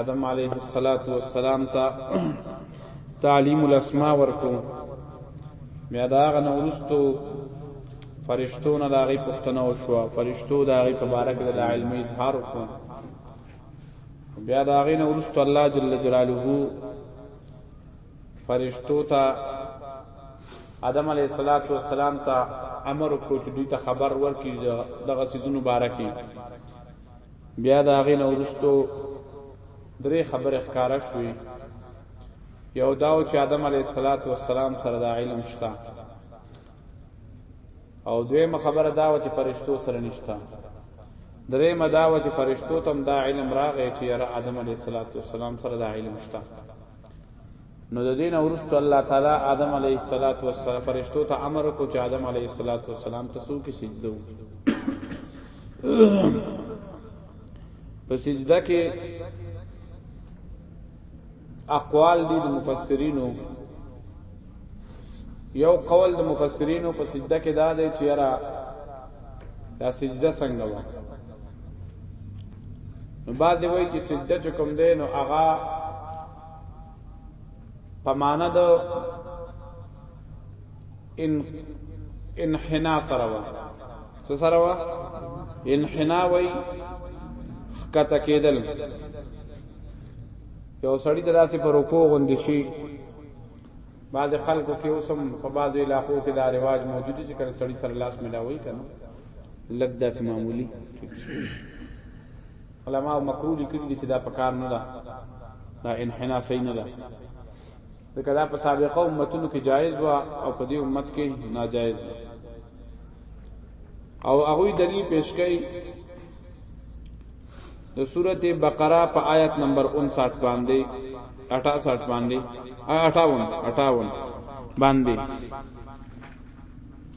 آدم علیه الصلاۃ والسلام ته تعلیم الاسماء ورکو بیا دا غ نورستو فرشتو نه دا غي پښتنه وشو فرشتو دا غي تبارک د علم اظهار وکړو بیا دا غي نورستو الله جل جلاله فرشتو ته آدم علیه الصلاۃ والسلام ته امر وکړو چې دوی ته خبر ورکړي دغه سيزونو بارکه بیا د هغې نه وروسته درې خبرې ښکاره شوې یو دا و چې آدم علیه السلام سره دا علم شته او دویمه خبره دا و چې فرشتو سره نشته درېمه دا و چې فرشتو تم دا علم راغی چې یاره آدم علیه السلام سره دا علم شته نو د دې نه وروسته الله تعالی آدم علیه الصلاۃ والسلام فرشتو ته امر وکړ چې آدم علیه الصلاۃ والسلام ته سو کې سجده وکړي په سجده کې اقوال دي د مفسرینو یو قول د مفسرینو په سجده کې دا دی چې یاره دا سجده څنګه و نو بعد وایي چې سجده چې کوم دی نو هغه په معنا د ان انحنا سره وا څه سره وا انحنا وای خکته کېدل یو سړی د داسې پر رکوع غوندې شي بعض خلکو کې اوسم په بعض علاقو کې دا رواج موجود چې کله سړی سره لاس ملاوي کنه لګ داسې معمولی علماء مکروه لیکلي دي چې دا پکار نه ده دا انحنا صحیح نه ده ځکه دا په سابقه امتونو کې جایز و او په دې امت کې ناجایز ده او هغه دلیل پیش کړي د سورته بقره په آیت نمبر 59 باندې 68 باندې 58 58 باندې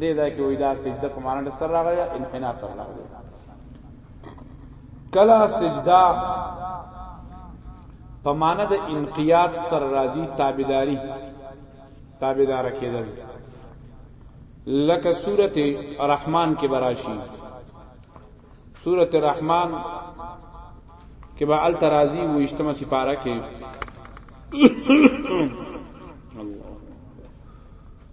دې ځای کې وای دا سجده په معنا د سر راغلی دا انحنا سر راغلی کلا سجده په معنا د انقیاد سر راځي تابعداري تابعدار کېدل لکه سورته رحمان کې براشي سورته رحمان کې به ال ترازی و اجتماع سپاره کې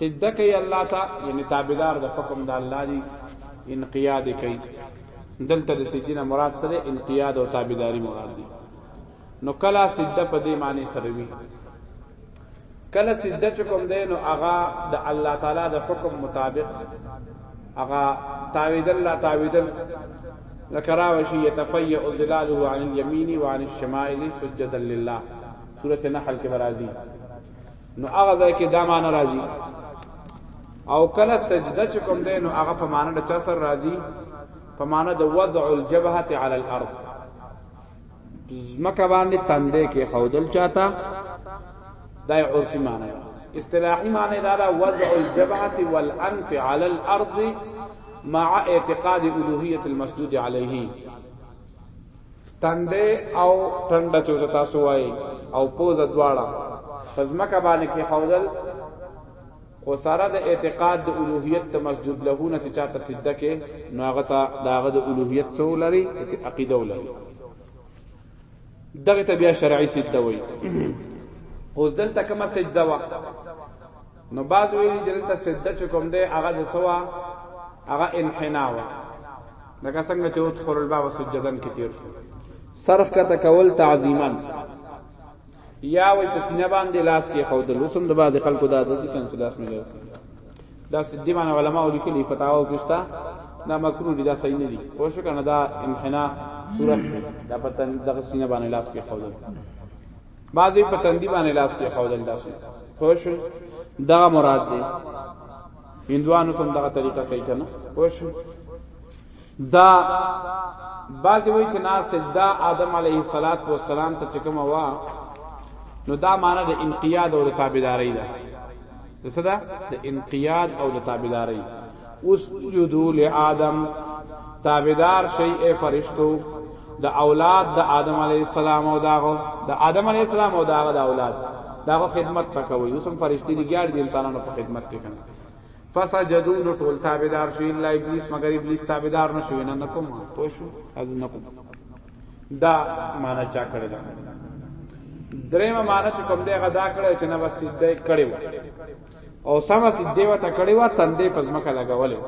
سجده کوي الله ته یعنی تابعدار د حکم د الله دی انقیاد کوي دلته د سجده مراد سره انقیاد او تابعداري مراد دي نو کلا سجده په دې معنی سره وی کلا سجده چې کوم دی نو هغه د الله تعالی د حکم مطابق هغه تابعدل لا تابعدل ذکرا وشی یتفیع ظلاله عن اليمین وعن الشمائل سجدا لله سورۃ النحل کې برازي نو هغه ځای کې دا معنی راځي او کله سجده چې کوم دی نو هغه په معنی د چا سره راځي په معنی د وضع الجبهه علی الارض زمکه باندې تندې کې خودل چاته دا عرفي معنی ده اصطلاحي معنی دا ده وضع الجبهه والانف علی الارض مع اعتقاد الوهیت المسجود علیه تندې او ټنډه چوته تاسو وای او پوز دواړه پزمکه باندې کې خودل خو سره د اعتقاد د الوهیت ته مسجود له نه چې چاته سجده کې نو هغه ته داغه د الوهیت سو لري عقیده ولري دغه ته بیا شرعي سجده وای اوس دلته کومه سجده وا نو بعد ویلی چې دلته سجده چې کوم دی هغه د سوا هغه انحنا وا لکه څنګه چې ادخل الباب سجدن کې تیر شو صرف کا تکول تعظیما یا وای په سینه باندې لاس کې خو د لوسم د بعد خلکو د عادت کې چې لاس ملو دا سدی باندې علما ولیکلي فتاوا کوستا دا مکروه دي دا صحیح نه دي خو شو کنه دا انحنا صورت دا پتن دغه سینه باندې لاس کې خو ما دوی په تندی باندې لاس کې خودل داسې پوه شو دغه مراد دی هندوانو سم دغه طریقه کوي کنه پوه شو دا بعض وی چې ناس دا آدم علیه الصلاۃ والسلام ته کوم وا نو دا معنی د انقیاد او د تابعداري ده څه ده د انقیاد او د تابعداري اسجدو لآدم تابعدار شئ اې فرشتو د اولاد د آدم علیه السلام او داغه د آدم علیه السلام او داغه د اولاد داغه خدمت پکوي اوس هم فرشتي دي ګاډي انسانانو په خدمت کې کنه فسجدو نو ټول تابعدار شو الا ابلیس مگر ابلیس تابعدار نشو نه نکوم پوه شو از نکوم دا معنا چا کړی دا درېمه معنا چې کوم دی غدا کړی چې نه بس دې کړی او سما سیدی وته کړي وا تندې پزمکه لګولې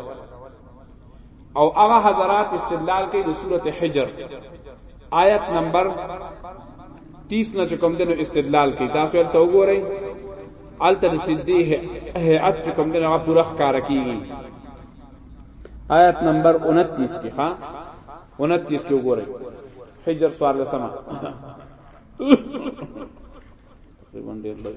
او هغه حضرات استدلال کوي د سورته حجر آیت نمبر 30 نه کوم دنو استدلال کوي تاسو ته وګورئ الته د سیدی هيئت کوم دنو هغه پوره ښکار کیږي آیت نمبر 29 کې ها 29 کې وګورئ حجر سوار لسمه تقریبا ډیر لږ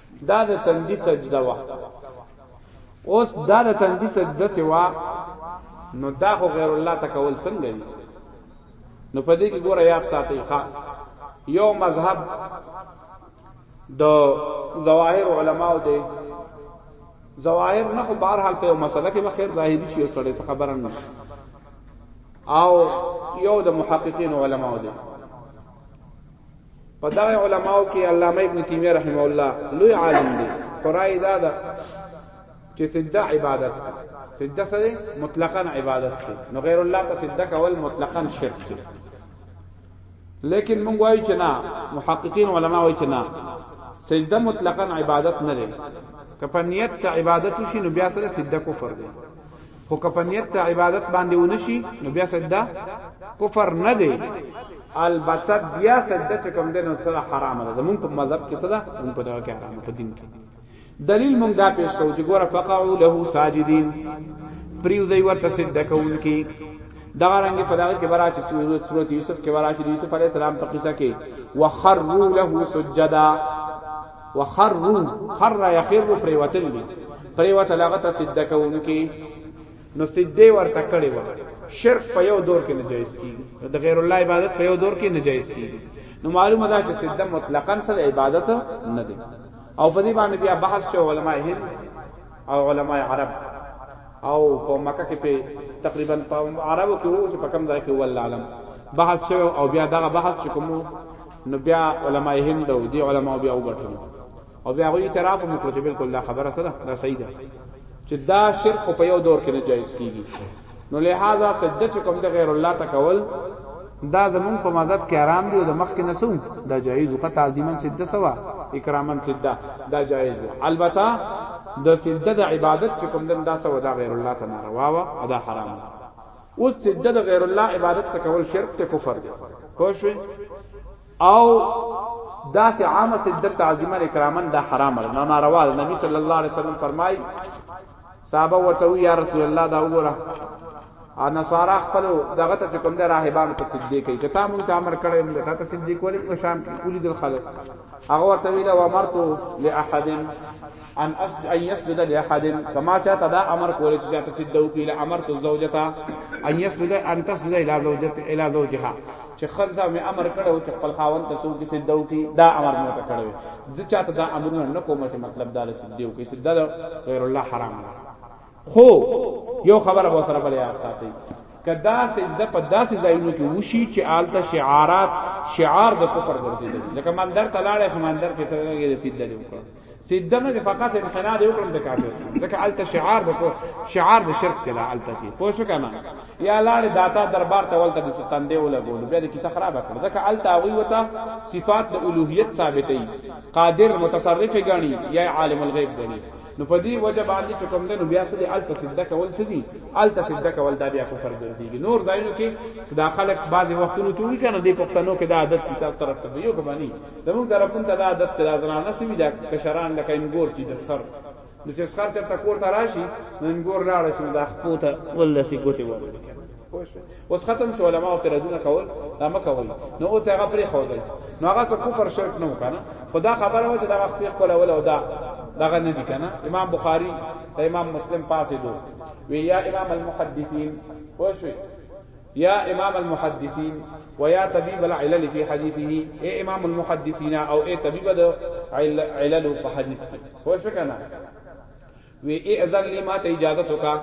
دا د تندی سجده وا اوس دا د تندی سجده چې وا نو دا خو غیر الله تکول څنګه دی نو په دې کې ګوره یاد ساتي ښا یو مذهب د ظواهر علماو دی ظواهر نه خو بهر حال په مسله کې بخیر ظاهری شي سره خبره نه او یو د محققین علماو دی په دغه علماو کې علامه ابن تیمیه رحمه الله لوی عالم دی قرای دا ده چې سجده عبادت ده سجده سره مطلقاً عبادت ده نو غیر الله ته سجده کول مطلقاً شرک دی لیکن مونږ وایو چې نه محققین علما وایي چې نه سجده مطلقاً عبادت نه ده که په نیت ته عبادت شي نو بیا سره سجده کفر دی خو که په نیت ته عبادت باندې ونشي نو بیا سجده کفر نه دی البته بیا سجده چې کوم دین سره حرام ده زمونږ په مذهب کې سره مونږ په دغه کې حرام په دین کې دلیل مونږ دا پیش کوو چې ګوره فقعوا له ساجدین پریوزی ورته سجده کوونکی دا رنګ په دغه کې برا چې سورۃ یوسف کې برا چې یوسف علی السلام په قصه کې وخروا له سجدا وخروا خر يخر پریوتل دي پریوتل هغه ته سجده کوونکي نو سجده ورته کړي و شرک په یو دور کې نجایز کیږي د غیر الله عبادت په یو دور کې نجایز کیږي نو معلومه ده چې سجده مطلقاً سره عبادت نه دی او په دې باندې بیا بحث شو علماء هند او علماء عرب او په مکه کې په تقریبا په عربو کې وو چې په کوم ځای کې ول عالم بحث شو او بیا دغه بحث چې کوم نو بیا علماء هند او دی علماء بیا وګټل او بیا غوی اعتراف هم وکړ چې بالکل دا خبره سره دا صحیح ده چې دا شرک په یو دور کې نه جایز کیږي نو لہذا سجده چې کوم د غیر الله تکول دا زمون په مذهب کې حرام دی او د مخ کې نسو دا جایز او تعظیما سجده سوا اکراما سجده دا جایز دی البته د سجده د عبادت چې کوم دن دا سوا دا غیر الله تعالی روا او دا حرام دی اوس سجده د غیر الله عبادت ته کول شرک ته کفر دی پوه شئ او دا سه عامه سجده تعظیما اکراما دا حرام نه ناروا ده نبی صلی الله علیه وسلم فرمای صحابه ورته یا رسول الله دا وګوره ا نصارا خپل دغه ته کوم د راهبان ته سجدي کوي چې تا مونږ ته امر کړی موږ ته سجدي کولې په شام کې کلی دل خلق هغه ورته ویله و امرته لاحد ان است ان یسجد لاحد کما چاته دا امر کول چې چاته سجده وکړي له امر تو زوجتا ان یسجد ان تسجد الى زوجت الى زوجها چې خزه مې امر کړو چې خپل خاوند ته سو کې سجده وکړي دا امر مې ته کړو ځکه چاته دا امرونه نه کوم چې مطلب دا سجده وکړي سجده غیر الله حرام ده خو یو خبره به سره بل یاد ساتي کدا سجده په داسې ځایونو کې وشي چې آلته شعارات شعار د کفر ګرځیدل لکه مندر تلاړې فمندر کې ته یې سجده دی وکړه سجده نه فقط انحنا دی وکړم د کافر لکه آلته شعار د شعار د شرک کې آلته کې پوه شو کنه یا لاړې داتا دربار ته ولته د ستان دی ولا بول بیا د کیسه خراب کړ ځکه آلته وی وتا صفات د الوهیت ثابتې قادر متصرف غني یا عالم الغیب غني نو په دې وجه باندې چې کوم دنو بیا سړي الته سجده کول سدي الته سجده کول دا بیا کفر ګرځيږي نور ځایونو کې دا خلک بعضي وختونو کې وی کنه دې پښتنو کې دا عادت په تاسو طرف ته یو کبانی زموږ طرفون ته دا عادت تر ځنانه سوي دا کشران لکه انګور چې دسخر نو چې سخر چرته کور ته راشي نن ګور لاړ شي دا خپوته ولسی ګوتې وره پوه شو اوس ختم شو علما او ترجمه کول دا مکه وای نو اوس هغه پرې خودل نو هغه څه کفر شرک نه وکنه خدا خبره و چې دا وخت خپل اول او دا دغه نه دي کنه امام بخاری ته امام مسلم پاسې دو وی یا امام المحدثین پوه شو یا امام المحدثین و یا طبیب العلل فی حدیثه اے امام المحدثین او اے طبیب د علل په حدیث کې پوه شو کنه وی اذن لی ما ته اجازه تو کا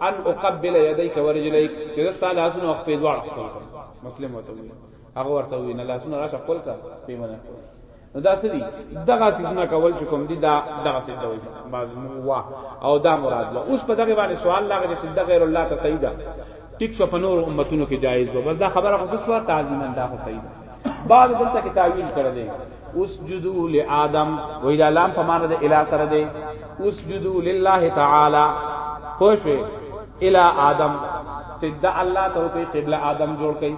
ان اقبل یدیک ورجلیک چې زستا لاسونه او خپې دواړه خپل کړم مسلم وته وی هغه ورته وی نه لاسونه راشه خپل کا په منه کول نو دا سری دغه سیدنا کول چې کوم دی دا دغه سید وی بعض وا او دا مراد وا اوس په دغه باندې سوال لاغه چې سید غیر الله ته سیدا ټیک شو په نور امتونو کې جایز و بس دا خبره خو څه تعظیمن دا خو سیدا بعد دلته کې تعویل کړی دی اوس جدو لآدم و الی لام په معنا د الی سره دی اوس جدو لله تعالی خوش الی آدم سید الله ته کوي قبله آدم جوړ کړي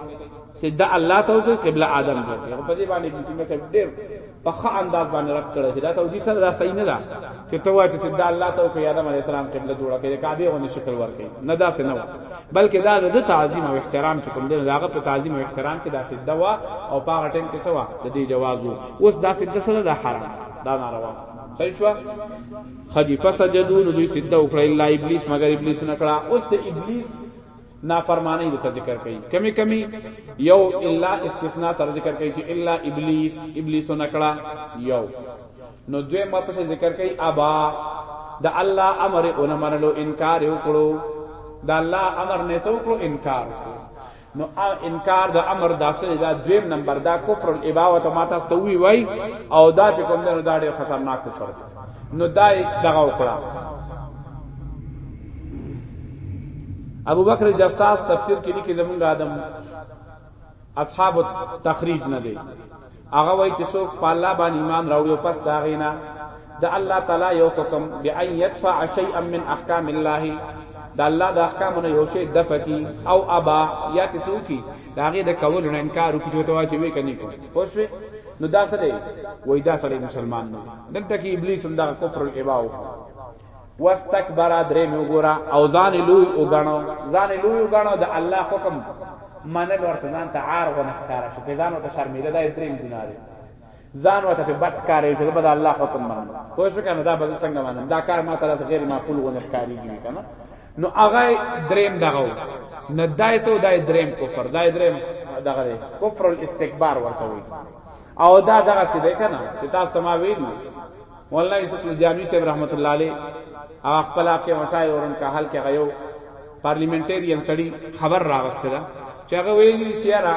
سید الله ته کوي قبله آدم جوړ کړي په دې باندې چې مې ډېر په ښه انداز باندې رد کړی چې دا توجیه سره دا صحیح نه ده چې ته وایې چې دا الله ته او آدم علی السلام قبله جوړه کړي کعبه غو شکل ورکړي نه دا څه نه و بلکې دا د تعظیم او احترام چې کوم دی هغه په تعظیم او احترام کې دا سده وا او په هغه ټیم کې سوا د دې جواز وو اوس دا سده سره دا حرام دا ناروا صحیح شو خدی فسجدو نو دوی سده وکړه الا ابلیس مگر ابلیس نه کړه اوس ته ابلیس نافرمانی د ذکر کوي کمی کمی یو الا استثناء سره ذکر کوي چې الا ابلیس ابلیس نکړه یو نو دوی ما پس ذکر کوي ابا د الله امر اون منلو انکار وکړو د الله امر نه سو کړو انکار نو انکار د امر داسې دا دویم نمبر دا کفر الابا او ته ماته استوي وای او دا چې کوم دا ډېر خطرناک کفر دی نو دای دغه وکړه ابو بکر جساس تفسیر کې لیکي زمونږ آدم اصحاب تخریج نه دی هغه وای چې څوک په الله باندې ایمان راوړي او پس دا غینا د الله تعالی یو حکم بأن يدفع شيئا من احکام الله د الله د احکامونو یو شی دفع کی او ابا یا تسو کی دا غي د کول نه انکار وکړي ته واچوي کني کو خوشوي نو دا څه دی وای دا سړی مسلمان نه دلته کې ابلیس هم دا کفر الابا واستكبر درې مې وګورا او ځان لوی وګڼو ځان لوی وګڼو د الله حکم منل ورته ځان ته عار و نخکارا شو په ځان ورته شرمېده دا درې ګناه دی ځان ورته په بد کارې چې بد الله حکم منل پوه شو کنه دا به څنګه منم دا کار ما ته غیر معقول و نخکاری دی کنه نو هغه دریم دغه نه دای سو دای دریم کفر دای دریم دغه کفر الاستکبار ورته وي او دا دغه څه دی کنه چې تاسو ته ما ویلو مولانا یوسف جامی صاحب رحمت الله علیه هغه خپل اپ کې مسائل اورن کا حل کې غيو پارلیمنټرین سړی خبر راغسته دا چې هغه ویلي چې را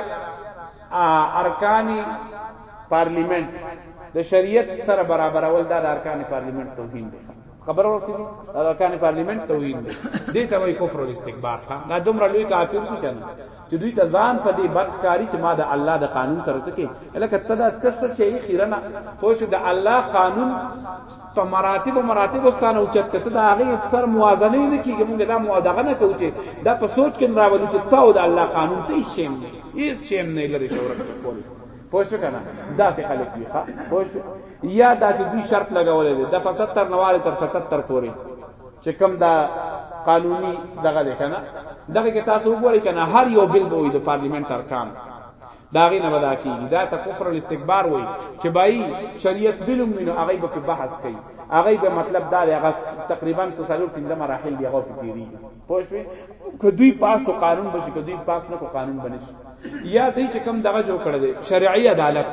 ارکانی پارلیمنت د شریعت سره برابرول دا د ارکان پارلیمنت توهین دی خبر ورسې دي ارکان پارلیمنت توهین دي دې ته وایي کفر او استکبار ښا دا دومره لوی کافر دي کنه چې دوی ته ځان په دې بد ښکاری چې ما د الله د قانون سره سکے الکه تدا تس شي خیرنا خو شو د الله قانون په مراتب او مراتب واستانه او چت ته دا هغه تر موازنه نه کیږي موږ دا موادغه نه کوو چې دا په سوچ کې راوځي چې تا او د الله قانون ته شیم هیڅ شیم نه لري شورک کول پوه شو کنه دا څه خلک دي ښا پوه شو یا دا چې دوی شرط لګولې دي د 75 نواله تر 77 پورې چې کم دا قانوني دغه ده کنه دغه کې تاسو وګورئ کنه هر یو بل به وي د پارلیمنت ارکان دا غي نه ودا کیږي دا ته کفر الاستکبار وای چې بای شریعت بلوم مینو هغه به بحث کوي هغه به مطلب دا هغه تقریبا 350 مراحل دی هغه په تیری پوه شئ که دوی پاس کو قانون بشي که دوی پاس نه کو قانون بنشي یا دوی چې کم دغه جوړ کړی دی شرعي عدالت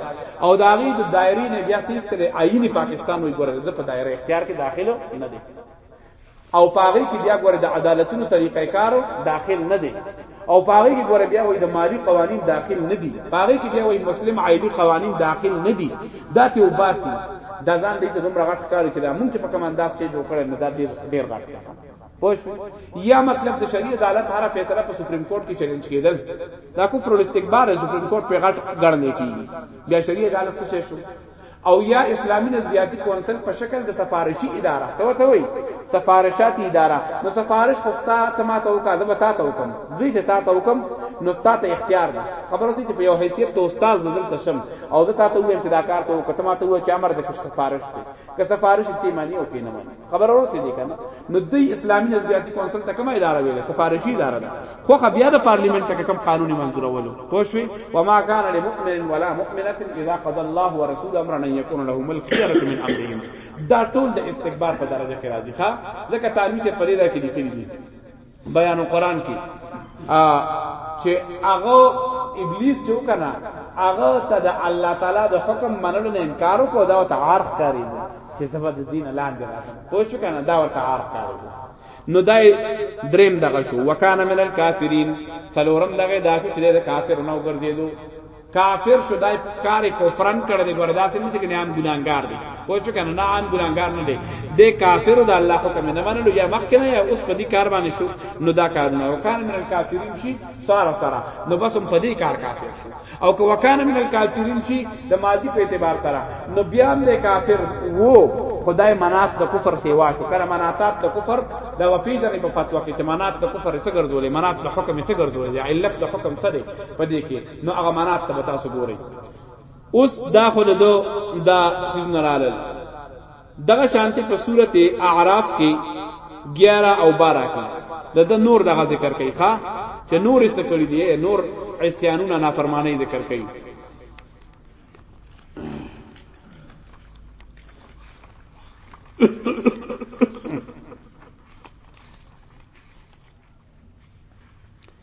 او دا غي د دایری نه بیا سیستل آئین پاکستان وی ګوره د په دایره اختیار کې داخله نه دی او پاغي کې بیا ګوره د عدالتونو طریقې کارو داخل نه دی او پاغي کې ګوره بیا وای د مالی قوانین داخل نه دي پاغي کې بیا وای مسلم عائلی قوانین داخل نه دي دا ته وباسي دا ځان دې ته دومره غټ کار چې دا مونږ چې په کمانداز کې جوړ کړل نو دا ډیر ډیر غټ پوه یا مطلب د شریعت عدالت هر فیصله په سپریم کورټ کې چیلنج کیدل دا کفر الاستکبار سپریم کورټ په غټ ګڼنه کیږي بیا شریعت عدالت څه شو او یا اسلامی نظریاتی کونسل په شکل د سفارشی اداره څه وته وای سفارشاتی اداره نو سفارش خو ستا ته ما ته وکړه زه به تا ته وکم زه چې تا ته وکم نو تا ته اختیار ده خبره دې چې په یو حیثیت ته استاد زدل تشم او زه تا ته وایم چې دا کار ته وکړه ما ته و چې امر د سفارش ته که سفارش ته معنی او کې نه معنی خبر اورسې دي کنه نو د اسلامي نظریاتي کونسل ته کومه اداره ویله سفارشي اداره ده خو خو بیا د پارلیمنت ته کوم قانوني منظورولو پوه شوې و ما کان لمؤمن ولا مؤمنه اذا قضى الله ورسوله امرا ان يكون لهم الخيره من امرهم دا ټول د استکبار په درجه کې راځي ښا ځکه تعالی سے پرې دا کې لیکلي دي بیان قرآن کې چې هغه ابلیس چې وکنا هغه ته د الله تعالی د حکم منلو نه انکار وکړ دا ته عارف کاری چې سبا د دین لاندې راځي پوه شو کنه دا ورته عارف کاری نو دای دریم دغه شو وکانه من الکافرین سلورم دغه داسو چې د کافر نو ګرځیدو کافر شو دای کار کفرن کړه دی ګور داسې نه چې کنه عام ګناګار دی پوه شو کنه نه عام ګناګار نه دی د کافر د الله حکم نه منلو یا مخ کنه یا اوس په دې کار باندې شو نو دا کار نه وکړ من الکافرین شي سارا سارا نو بس هم په دې کار کافر شو او که وکانه من الکافرین شي د ماضی په اعتبار سره نو بیا هم د کافر وو خدای منات د کفر سیوا شو کله مناتات د کفر د وفیزن په فتوا کې چې منات د کفر څخه ګرځولې منات د حکم څخه ګرځولې علت د حکم څه دی په دې کې نو هغه منات ته تاسو ګورئ اوس دا خو نه دو دا سیزن رالل دغه شانتی په صورت اعراف کې 11 او 12 کې د د نور دغه ذکر کوي ښا چې نور څه کړی دی نور عصیانونه نافرمانی ذکر کوي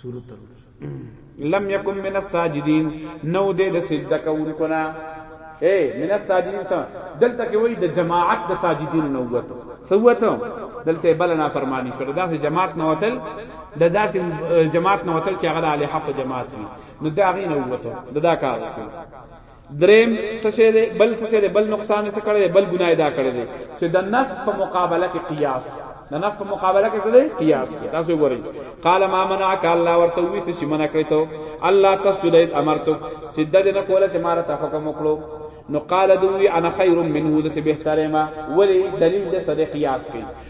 سورت لم یکم من الساجدین نو دې د سجده کوونکو نه اے من الساجدین سره دلته کې وای د جماعت د ساجدین نو وته سوته دلته بل نه فرمانی شو داسې جماعت نه وتل د داسې جماعت نه وتل چې هغه د حق جماعت وي نو دا غي نه وته دا کار وکړي دریم څه شی دی بل څه شی دی بل نقصان څه کړی بل ګناه ادا کړی دی چې د نص په مقابله کې قیاس د نص په مقابله کې څه دی قیاس کې تاسو ګورئ قال ما منعك الله ورته وی څه منع کړی ته الله تسجد اذ امرتك سجده نه کوله چې مال ته حکم وکړو نو قال دوی انا خیر منه ذات بهتره ما ولی دلیل د صدق قیاس کې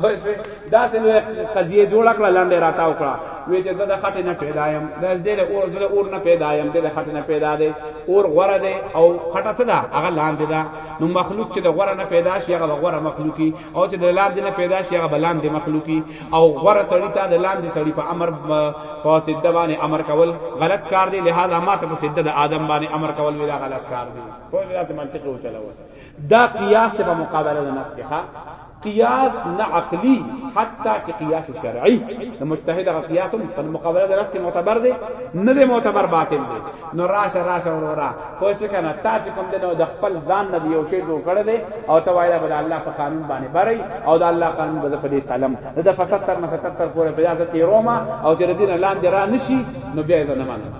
خو شوي دا سه لوی قضیه جوړ کړه لاندې راتا وکړه وی چې زه د خټې نه پیدا یم د دې له اور زله اور نه پیدا یم د خټې نه پیدا دی اور غوره دی او خټه څه ده هغه لاندې ده نو مخلوق چې د غوره نه پیدا شي هغه غوره مخلوقي او چې د لاندې نه پیدا شي هغه بلاندې مخلوقي او غوره سړی ته د لاندې سړی په امر په سید باندې امر کول غلط کار دی لہذا ما ته په سید د آدم باندې امر کول وی دا غلط کار دی په دې منطق او چلاوه دا قیاس ته په مقابله د نص ښه قیاس نه عقلی حتی چې قیاس شرعي د مجتهد غ قیاس په مقابله د نص کې معتبر دی نه دی معتبر باطل دی نو راشه راشه ورورا خو څه کنه تا چې کوم دنو د خپل ځان نه یو شی جوړ کړی دی او ته وایې بل الله په قانون باندې بری او د الله قانون به په دې تلم د فساد تر نه تر پورې بیا د تیروما او چې دین لاندې را نشي نو بیا یې نه منم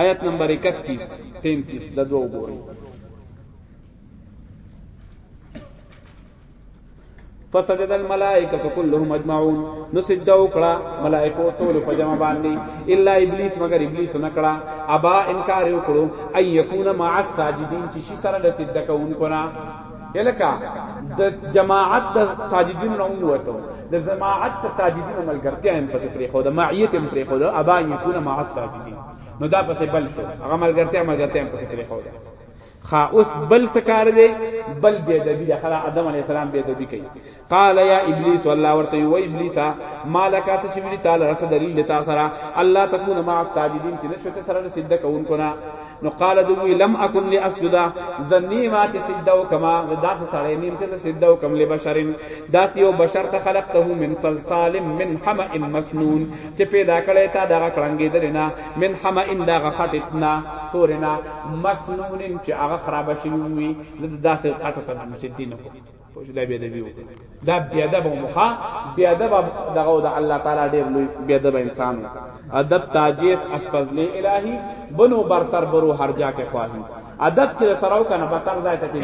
آیت نمبر 31 33 د دوه وګورئ فسجد الملائکه كلهم اجمعون نو سجده وکړه ملائکه ټول په جمع باندې الا ابلیس مگر ابلیس نه کړه ابا انکار وکړو اي يكون مع الساجدين چې شي سره د سجده کوونکو نه یلکه د جماعت د ساجدینو نه وته د جماعت د ساجدینو ملګرتیا هم پس پرې خو د معیت هم پرې خو د ابا یکون مع الساجدین نو دا پس بل شو هغه ملګرتیا ملګرتیا هم پس پرې خو ده خا اوس بل سکار دی بل بی ادبی ده خلا ادم علی السلام بی ادبی کوي قال یا ابلیس الله ورته و ابلیس مالک اس شویل تعالی رس دلیل دتا سرا الله تکون مع الساجدین چې نشو ته سره سجده کوونکو نا نو قال دوی لم اكن لاسجد ظنی ما چې سجده وکما دا سره نیم چې سجده وکم لبشرین داس یو بشر ته خلقته من صلصال من حمأ مسنون چې پیدا کړی تا دا کړنګې درنا من حمأ دا غټتنا تورنا مسنون چې هغه خراب شوی وي دا سه تاسو ته مشدین کو خوش دا بیا دی دا بیا د مخه بیا د دغه د الله تعالی ډیر لوی بیا د انسان ادب تاجیس اسفضلی الهی بنو برتر برو هر جا کې خواهی ادب چې سره او کنه بسر ځای ته دی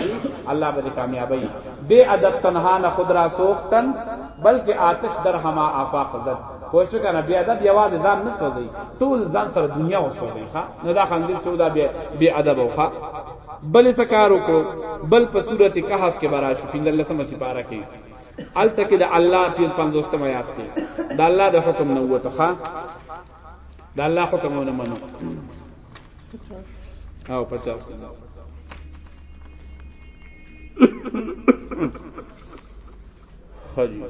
الله به کامیابی بے ادب تنها نه خود را سوختن بلکې آتش در هما آفاق زد کوشش کنه بیا ادب یواد ځان نسوځي ټول ځان سره دنیا وسوځي ښا نه دا خندل چې دا بیا بی ادب وخا بل څه کار وکړو بل په سورته کهف کې براشو پنځلسمه سپاره کې الته کې د الله پیر 50 آیات کې د الله د حکم نه وته ښا د الله حکم نه منو او 50 Thank you. خجی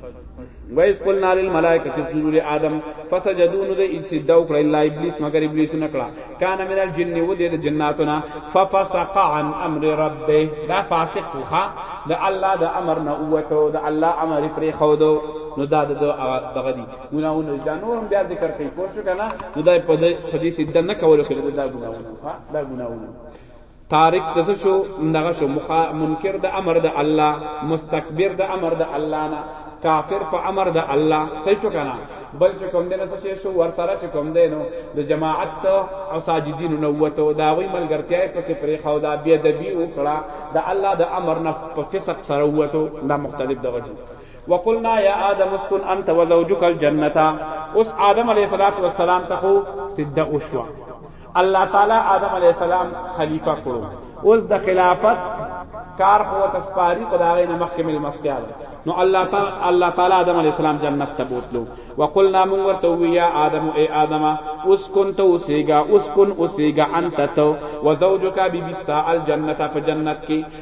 ویس قلنا للملائکه تسجدوا لآدم فسجدوا نو دې سجده وکړه الا ابلیس مگر ابلیس نه کړه کان من الجن و دې جناتنا ففسق عن امر ربه دا فاسق خو د الله د امر نه اوته د الله امر پرې خو دو نو دا د دغه دي ګناونه دا نور هم بیا ذکر کوي پوه شو کنه نو دا په دې سجده نه کول کړي دا ګناونه دا ګناونه تارک د څه شو دغه شو منکر د امر د الله مستكبر د امر د الله نه کافر په امر د الله صحیح شو کنه بل چې کوم دنه څه شو ور سره چې کوم دینو د جماعت او ساجدین نو وته دا وی ملګرتیا په څه پرې خو دا بیا د بی وکړه د الله د امر نه په فسق سره وته دا مختلف دغه شو وقلنا یا آدم اسکن انت وزوجک الجنه اوس آدم علیہ الصلوۃ والسلام ته سیده اوشوا الله تعالی آدم علیه السلام خلیفہ کړو اوس د خلافت کار خو تسپاری خدای نه مخکې مل مستیا نو الله تعالی الله تعالی آدم علیه السلام جنت ته بوتلو وقلنا من ورته وی یا آدم ای آدم اسکن تو سیگا اسکن اسیگا انت تو وزوجک بی بستا الجنت په جنت کې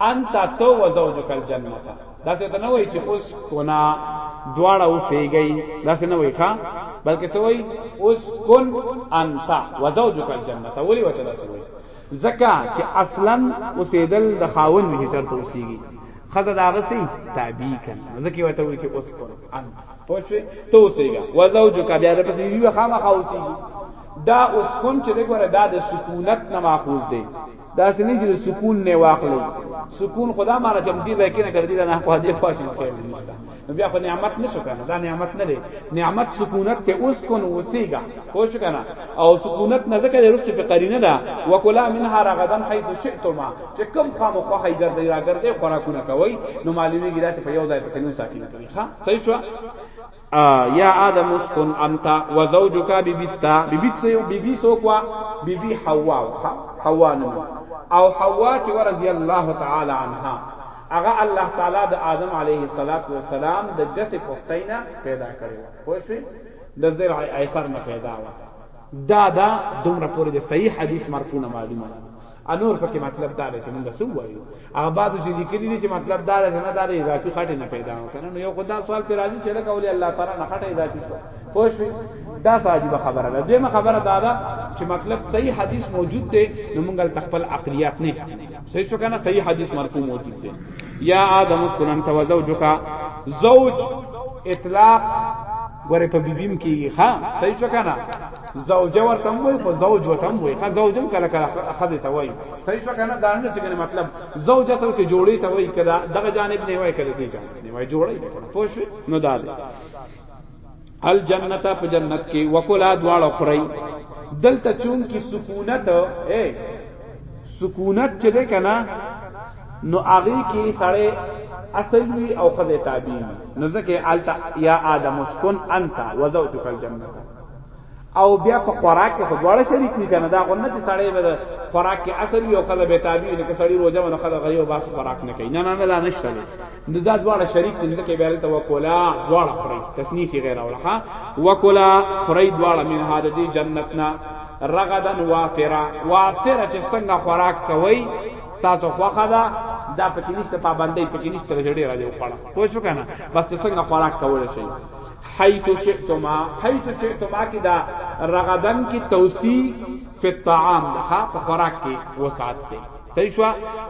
انت تو و زوجک الجنه دا څه ته نه وای چې اوس کنا دواړه اوسېږي دا څه نه وای ښا بلکې څه وای اوس کن انت و زوجک الجنه ولی وته دا څه وای زکا چې اصلا اوسېدل د خاون نه چرته اوسېږي خزه دا غسي تابع کړي ځکه وته وای چې اوس کن انت پوښوي تو اوسېږي و زوجک بیا د پسې وی خامخا اوسېږي دا اوس کن چې دغه دا د سکونت نه ماخوذ دی دا سنی چې سکون نه واخلي سکون خدا ماره چې دې ځای کې نه کړی دا نه خو دې خوښم خیر نشته نو بیا خو نعمت نشو کنه دا نعمت نه دی نعمت سکونت ته اوس کون وسیګا خو شو کنه او سکونت نه ځکه رښت په قرینه ده وکلا منها رغدن حيث شئتما چې کم خامو خو هي ګرځي را ګرځي خوراکونه کوي نو معلومیږي دا چې په یو ځای پکې نو ساکن کوي ها صحیح شو یا آدم اسکن انت و زوجک ببستا ببس یو ببی سو کوا ببی حوا حوا نو او حوا چې رضی الله تعالی عنها هغه الله تعالی د آدم علیه الصلاۃ والسلام د جسد پختینا پیدا کړو خو شي د ذرع ایسر نه پیدا و دا دا دومره پوری د صحیح حدیث مرفوع معلومه انور پکې مطلب دا دی چې موږ سو وایو هغه بعد چې لیکلي دي چې مطلب دا دی نه دا دی اضافي خټه نه پیدا وکنه نو یو خدا سوال پر راځي چې لکه ولې الله تعالی نه خټه اضافي شو پوه شو دا ساجيبه خبره ده دیمه خبره دا ده چې مطلب صحیح حدیث موجود دی نو موږ تخپل عقلیات نه صحیح شو کنه صحیح حدیث مرفوع موجود دی یا آدم اسکن انت وزوجک زوج اطلاق ګوره په بیبیم کیږي ها صحیح شو کنه زوج ورته وای خو زوج ورته وای خو زوجم کله کله اخذ ته وای صحیح شو کنه دا نه چې کنه مطلب زوج اصل کې جوړی ته وای کړه دغه جانب نه وای کړه دې جانب نه وای جوړی نه کړه پوه شو نو دا دی الجنت په جنت کې وکلا دواړه خړی دلته چون کې سکونت اے سکونت چې ده کنه نو هغه کې سړی اصل وی او خدای تابعین نو ځکه التا یا ادم اسکن انت وزوجک الجنت او بیا په خوراک کې خدواړه شریک دي کنه دا غو نه چې سړی به خوراک کې اصل یو خدای به تابع نه کې سړی روزه ونه خدای غي او باس خوراک نه کوي نه نه نه دا نشته نو دا دواړه شریک دي ځکه بیا ته وکولا دواړه خوري تسنیس غیر اورخه وکولا خوري دواړه من هاده دي جنتنا رغدن وافرا وافرا چې څنګه خوراک کوي تاسو خوخه ده دا پکې نشته پابندۍ پکې نشته چې ډیر راځي وکړه پوه شو کنه بس څنګه خوراک کول شي حيث شئتما حيث شئتما کې دا رغدن کې توسیع فی الطعام ده په خوراک کې وسعت ده صحیح شو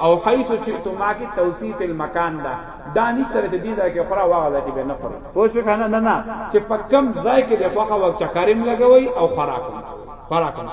او حيث شئتما کې توسیع فی المکان ده دا نشته ته دې ځای کې خورا واغله کې به نه خوري پوه شو کنه نه نه چې په کم ځای کې د خوخه وخت چکریم لګوي او خوراک خوراک نه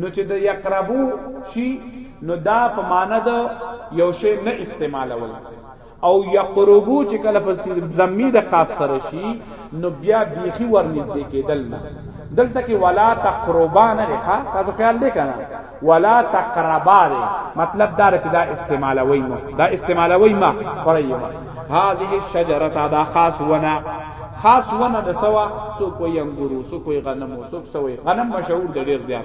نو چې د یقربو شي نو دا په معنا د یو شی نه استعمالول او یقربو چې کله په زمي د قاف سره شي نو بیا بیخي ورنږدې کېدل نه دلته کې ولا تقربا نه ښه تاسو خیال دې کنه ولا تقربا دې مطلب دا چې دا استعمالوي ما دا استعمالوي ما خوري ما هذه الشجره دا خاص ونه خاص ونه د سوا څوک وي انګورو څوک وي غنمو څوک سوي غنم مشهور د ډیر زیات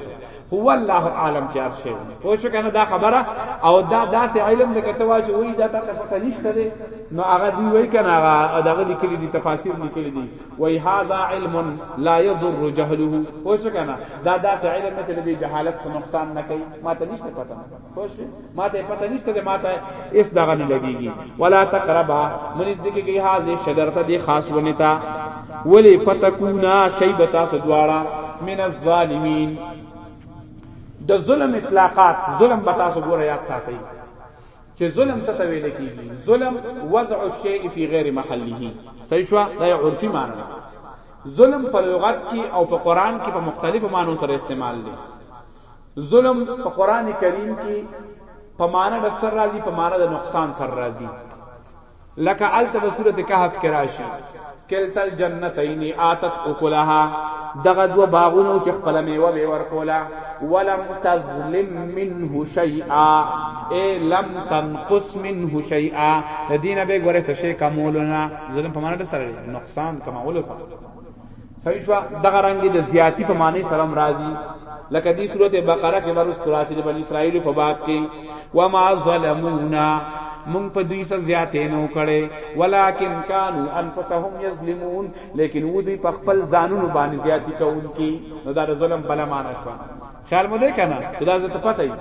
هو الله عالم چار شي خو شو کنه دا خبره او دا داسې علم د کتوا چې وای دا ته پته نشته دی نو هغه دی وای کنه هغه دغه لیکلي دي تفاسیر لیکلي دي وای هاذا علم لا يضر جهله خو شو کنه دا داسې علم چې د جهالت څخه نقصان نه کوي ما ته نشته پته خوش ماته پته نشته ده ماته اس دغه نه لګيږي ولا تقربا من ذکرږي هاذه شجرته دي خاص ونتا ولی فتكونا شیبتا سدواړه من الظالمین د ظلم اطلاقات ظلم بتا سو ګوره یاد ساتي چې ظلم څه ته ویل کیږي ظلم وضع الشیء فی غیر محله صحیح شو دا عرفي معنی ظلم په لغت کې او په قران کې په مختلفو معنی سره استعمال دي ظلم په قران کریم کې په معنا د سر راځي په معنا د نقصان سر راځي لکه الته په سورته کهف کې راشي کلتل جنتین آتت اکلها دغه دو باغونو چې خپل میوه به ورکولا ولم تظلم منه شیئا اے لم تنقص منه شیئا د دینه به ګوره څه شی کمولونه ظلم په معنا سره نقصان کمولو سره صحیح شو دغه رنګ د زیاتی په معنی سره راضی لکه دی سورته بقره کې ورس تراشه د بنی اسرائیل په باب کې و ما ظلمونا مونږ په دوی سره زیاتې نو کړي ولکن کانوا انفسهم یظلمون لیکن و دوی په خپل ځانونو باندې زیاتی کوونکي نو دا ظلم بل معنی شو خیال مو دی کنه چې دا ته پته ای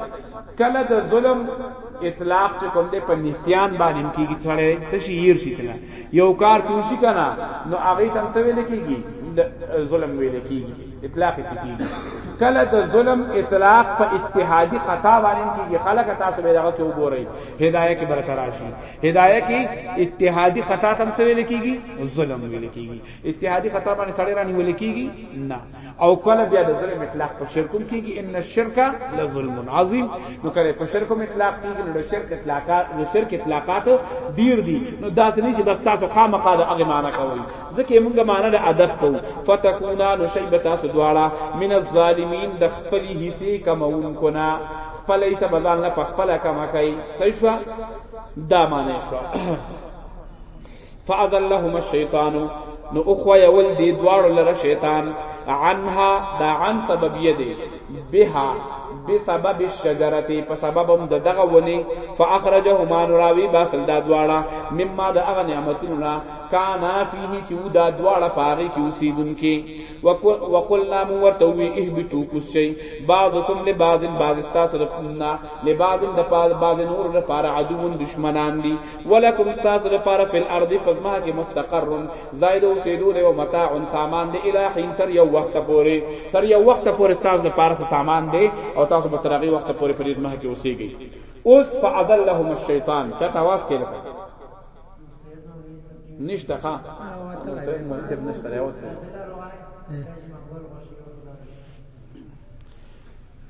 کله د ظلم اطلاق چې کوم دی په نسیان باندې کیږي څړې څه شي ير شي کنه یو کار کوشي کنه نو هغه تم څه ویل کیږي ظلم ویل کیږي اطلاق کیږي کله د ظلم اطلاق په اتحادی خطا باندې کیږي خلک تاسو به دغه ته وګورئ هدايه کې برکر راشي هدايه کې اتحادی خطا تم څه ویل کیږي ظلم ویل کیږي اتحادی خطا باندې سړی رانی ویل کیږي نه او کله بیا د ظلم اطلاق په شرک هم کیږي ان الشرک لظلم عظیم نو کله په شرک هم اطلاق کیږي نو د شرک اطلاقات د شرک اطلاقات ډیر دي نو دا ځنی چې بس تاسو خامخا د هغه معنی کوي ځکه موږ معنی د ادب کوو فتكونا نو شی به تاسو دواړه من الظالمین د خپل حصے کمون کنا خپل یې سبزان نه په خپل کما کوي صحیح دا معنی شو فاذلهما الشیطان نو اخوا یول دی دوار لره شیطان عنها دا عن سبب یدی بها بسبب الشجرتی په سببم د دغه ونی فاخرجهما نراوی باسل دا دواړه مما د هغه نعمتونو نه کانا فيه چې دا دواړه پاغي کې اوسیدونکي وقلنا مو ورته وی اهبتو کوشي بعضکم لبعض بعض استاسو لبعض د بعض نور لپاره عدو دشمنان دي ولکم استاس لپاره فل ارض پزما کې مستقر زائد او سیدو دی او متاع سامان دی الہین تر یو وخت پورې تر یو وخت پورې تاسو لپاره سامان دی او تاسو به ترغي وخت پورې په دې مه کې اوسېږئ اوس فاذلهم الشیطان کته واس کې لکه نشته ښا سید منصب نشته راوته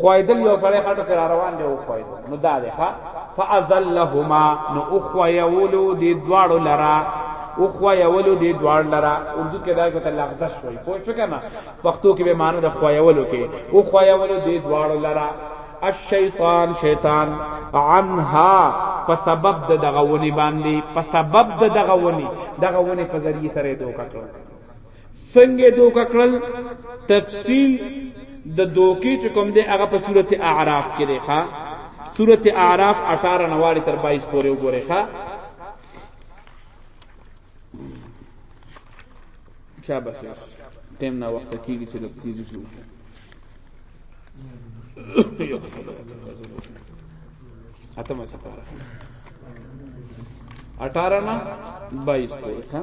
خوایدل یو سړی خټو کې را روان دی او خوایدل نو دا دی ښا فازلهما نو او خوایولو دی دواړو لرا او خوایولو دی دواړو لرا اردو کې دا کوته لغزش وای پوه شو کنه پښتو کې به معنی د خوایولو کې او خوایولو دی دواړو لرا الشیطان شیطان عنها په سبب د دغه ونی باندې په سبب د دغه ونی دغه ونی په ذریعہ سره دوکا کړو څنګه دوکه کړل تفصیل د دوکې چې کوم دی هغه په صورت اعراف کې دی ښا صورت اعراف 18 نواړي تر 22 پورې وګورئ ښا چا بس ټیم نه وخت کیږي چې لکه تیزی شو اته ما څه پاره 18 نه 22 پورې ښا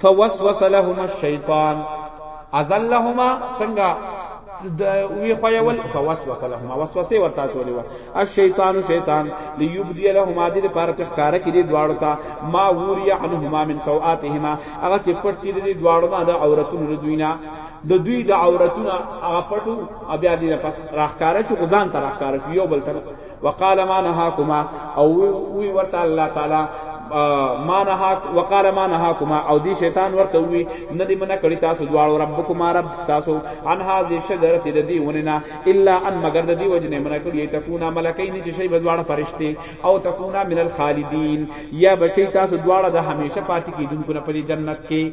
فوسوس لهما الشیطان ازلهما څنګه وی خو یول فوسوس لهما وسوسه ورتا چولې وا الشیطان شیطان لیبدی لهما دې پر تخکار کې دې دواړو ته ما وری عنهما من سوآتهما هغه چې پټ کې دې دواړو نه د عورتونو دوینا د دوی د عورتونو هغه پټو بیا دې پس راخکار چې غزان تر راخکار یو بل تر وقال ما نهاكما او وی ورته الله تعالی ما نه وقال ما نهاكما او دی شیطان ورته وی نه دی منه کړی تاسو دواړو ربکما رب تاسو ان هذه شجره د دی وننا الا ان مگر د دی وجنه منه کړی تکونا ملکین چې شی بدواړه فرشتي او تکونا من الخالدین یا بشی تاسو دواړه د همیشه پاتې کیدونکو په جنت کې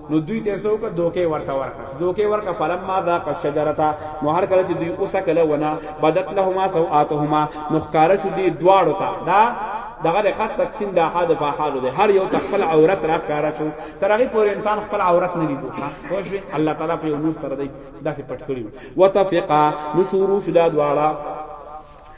نو دوی ته سو کا دوکه ورته ورکړه دوکه ورکړه فلما ذا قشجرتا نو هر کله چې دوی اوسه کله ونه بدت لهما سواتهما نو ښکار شو دی دواړو ته دا دغه د خط تقسیم د احاد په احاد دی هر یو خپل عورت را ښکار شو تر هغه پورې انسان خپل عورت نه لیدو خو شي الله تعالی په نور سره دی داسې پټ کړی وتفقا نشورو شدا دواړه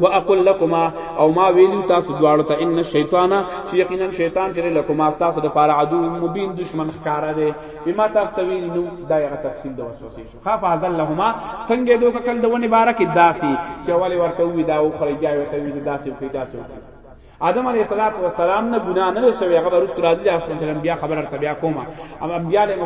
واقول لكما او ما ویلو تاسو دواړو ته ان الشیطان چې یقینا شیطان چې لکما تاسو د پاره عدو مبین دشمن ښکارا دی بما تاسو ته ویل نو دا یغه تفصیل د وسوسې شو خاف ازلهما څنګه دوه کل دونه بارک داسي چې اولی ورته وی دا او خرجای ورته وی داسي او داسي آدم علیه الصلاۃ والسلام نه ګناه نه شوی هغه ورستو راځي اصل د انبیا خبره ته بیا کومه اما انبیا علیه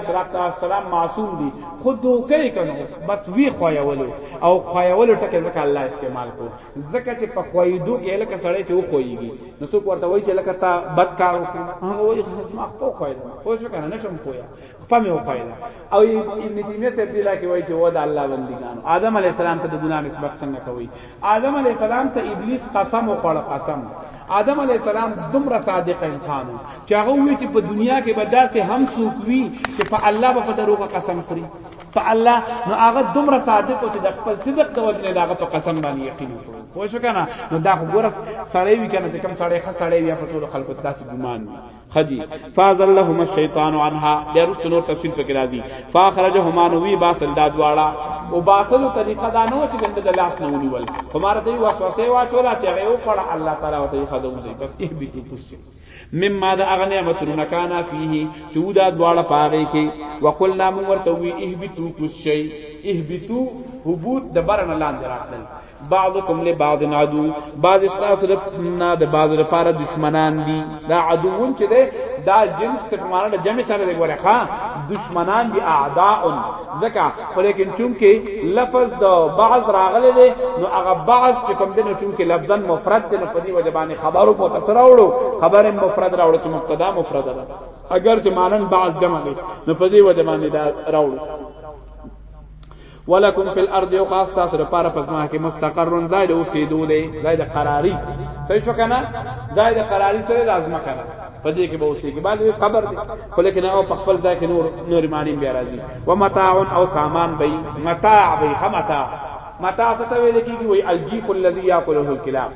السلام معصوم دي خود دوکې کنو بس وی خوایولو او خوایولو ټکه ځکه الله استعمال کو ځکه چې په خوایدو کې لکه سړی چې و خوېږي نو څوک ورته وایي چې لکه تا بد کار وکړو هغه وایي ما خپل خوایل خو شو کنه نشم خویا خپل مې خوایل او ابن تیمیه سره دی لا کې وایي چې و د الله بندګانو آدم علیه السلام ته د ګناه نسبت څنګه کوي آدم علی السلام ته ابلیس قسم وکړ قسم آدم علی السلام دومره صادق انسان و چې هغه وی چې په دنیا کې به داسې هم سوکوي چې په الله به په دروغه قسم خوري په الله نو هغه دومره صادق و چې د خپل صدق د وجې نه هغه په قسم باندې یقین وکړ پوه شو کنه نو دا خو ګورس سړی وی کنه چې کم سړی خه سړی یا په ټول خلکو داسې ګمان وي خدی فازلهما الشیطان عنها بیا رست نور تفصیل پکې راځي فاخرجهما نو وی باسل دا دواړه او باسلو طریقه دا نه و چې بنده د لاس نه ونیول هماره دی وسوسه واچولا چې یو پړ الله تعالی او ته خدو دی بس یې به تو کوسته مما دا اغه نعمتونو نکانا فيه چې دا دواړه پاره کې وقلنا مون ورته وی اهبتو کوسشي اهبتو حبوت د برن لاندې راتل بعضکم لبعض عدو بعض استاسو نه د بعض لپاره دشمنان دي دا عدوون چې ده دا جنس ته معنا د جمع سره دی ګوره ښا دشمنان دي اعداء زکا خو لیکن چونکه لفظ د بعض راغله دي نو هغه بعض چې کوم دي نو چونکه لفظا مفرد دي نو په دې وجه باندې خبرو په تسر راوړو خبر مفرد راوړو چې مبتدا مفرد ده اگر چې مانن بعض جمع دي نو په دې وجه باندې دا راوړو ولکم فی الارض یو خاص تاسو لپاره پس ما کې مستقر ځای د اوسېدو دی ځای د قراری صحیح شو کنه ځای د قراری سره لازم کنه په دې کې به اوسېږي بعد قبر دی خو لیکن هغه په خپل ځای کې نور نور معنی بیا راځي و متاع او سامان به متاع به خمتا متاع څه ته ویل کېږي وای الجیف الذی یاکله الکلاب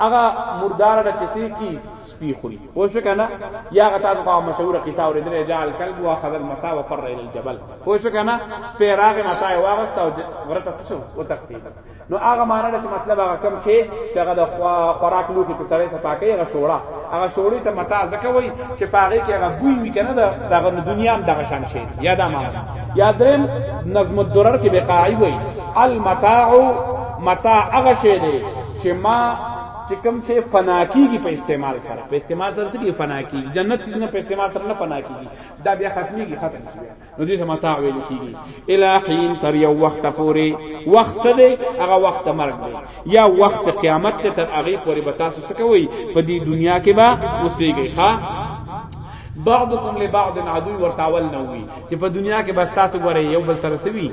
هغه مردار د چسی کی سپی خوري پوه شو کنه یا غ تاسو خو مشهور قصه اوریدلې جال کلب واخذ المتاع وفر الى الجبل پوه شو کنه سپی راغ متاع واغست او ورته شو او تقسیم نو هغه معنی چې مطلب هغه کم شي چې هغه د خوراک لوخي په سړی صفاکې هغه شوړه هغه شوړې ته متاع ځکه وای چې پاره کې هغه بوی وی کنه دغه دنیا هم دغه شان شي یا دا معنی یا درم نظم الدرر کې بقاعي وای المتاع متاع هغه شی دی چې ما چې کوم شی فنا کیږي په استعمال سره په استعمال سره څه فنا کیږي جنت چې نه په استعمال سره نه فنا کیږي دا بیا ختميږي ختم شي نو دې سم تا ویل کیږي الہین تر یو وخت پوري وخت څه دی هغه وخت مرګ دی یا وخت قیامت ته تر هغه پوري به تاسو څه کوي په دې دنیا کې به اوسېږئ ښا بعضکم لبعض عدو ورتاول نووي چې په دنیا کې بس تاسو غره یو بل سره سوي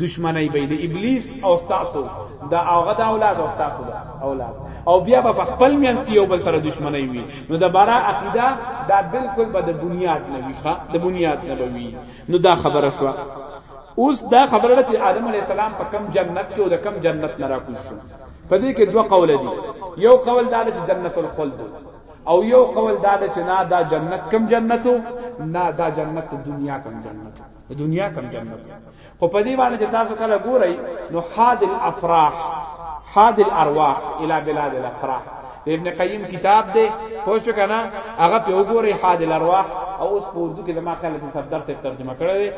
دشمنی به د ابلیس او تاسو دا هغه د اولاد او تاسو دا اولاد او بیا په خپل مینس کې یو بل سره دشمنی وي نو د برا عقیده دا بالکل به د بنیاد نه وي ښا د بنیاد نه به وي نو دا خبره شو اوس دا خبره چې آدم علی السلام په کم جنت کې او د کم جنت نه راکوش شو په دې کې دوه قول دي یو قول دا چې جنت الخلد او یو قول دا چې نه دا جنت کم جنتو نه دا جنت دنیا کم جنتو د دنیا کم جنت خو په دې باندې چې تاسو کله ګورئ نو حاد الافراح حاد الارواح الى بلاد الافراح ابن قیم کتاب دی خو شو کنه هغه په وګوري حاد الارواح او اوس په اردو کې د ما خیال صفدر سے ترجمه کړی دی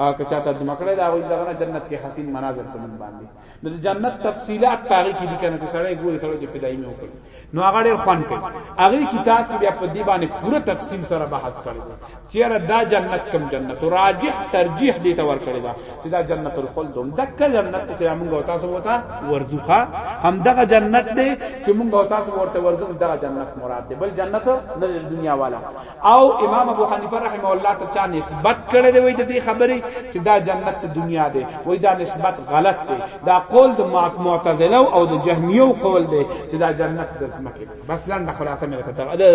او که چا ترجمه کړی دا وایي دغه جنت کې حسین مناظر په نوم باندې نو د جنت تفصيلات پاره کې دي کنه چې سړی ګوري سړی چې پیدایي مې وکړي نو هغه ډېر خوان کوي هغه کتاب کې بیا په دې باندې پوره تفصیل سره بحث کړی دی چیرې دا جنت کم جنت راجح ترجیح دي ته ور کړی دا چې دا جنت الخلد هم دک جنت چې موږ او تاسو وتا ورزوخه هم دغه جنت دی چې موږ او تاسو ورته ورزو دغه جنت مراد دی بل جنت نه دنیا والا او امام ابو حنیفه رحمه الله ته چا نسبت کړی دی وای د دې خبرې چې دا جنت ته دنیا دی وای دا نسبت غلط دی دا قول د معتزله او د جهمیو قول دی چې دا جنت د زمکه بس لنډه خلاصه مې راته دا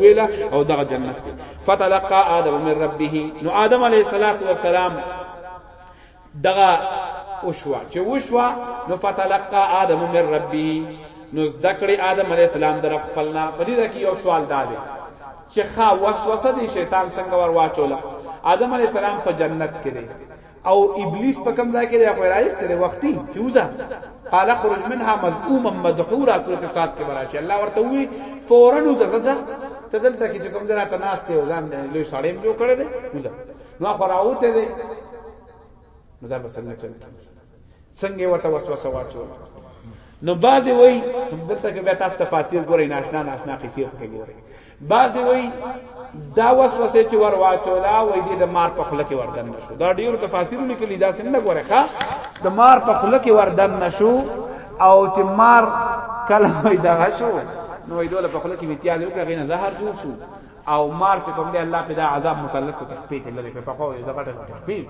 ویلا او دا جنت دی فتلقى ادم من ربه نو ادم علیه الصلاۃ والسلام دغه وشوا چې وشوا نو فتلقا آدم من ربه نو ذکر آدم علی السلام در خپلنا په دې کې یو سوال دا دی چې خا وسوسه دی شیطان څنګه ور واچولا آدم علی السلام په جنت کې دی او ابلیس په کوم ځای کې دی خو راځي ستره وختي چوزا قال خرج منها مذءوما مدحورا سوره صاد کې براشي الله ورته وی فورا وزه ته دلته کې کوم ځای ته ناشته او ځان له سړیم جو کړل وزه نو خو راوته دی نو دا بس نه چل څنګه وته وسوسه واچو نو بعد وای دلته کې به تاسو تفاسیر ګورئ ناشنا ناشنا قصې خو ګورئ بعد وای دا وسوسه چې ور واچولا وای دې د مار په خله کې وردن نشو دا ډیر تفاسیر لیکلي دا څنګه ګورئ ښا د مار په خله کې وردن نشو او چې مار کله وای دا شو نو وای دوله په خله کې میتیاز وکړه غینه زهر جوړ شو او مار چې کوم دی الله په دا عذاب مسلط کو تخفیف لري په پخو یو دغه تخفیف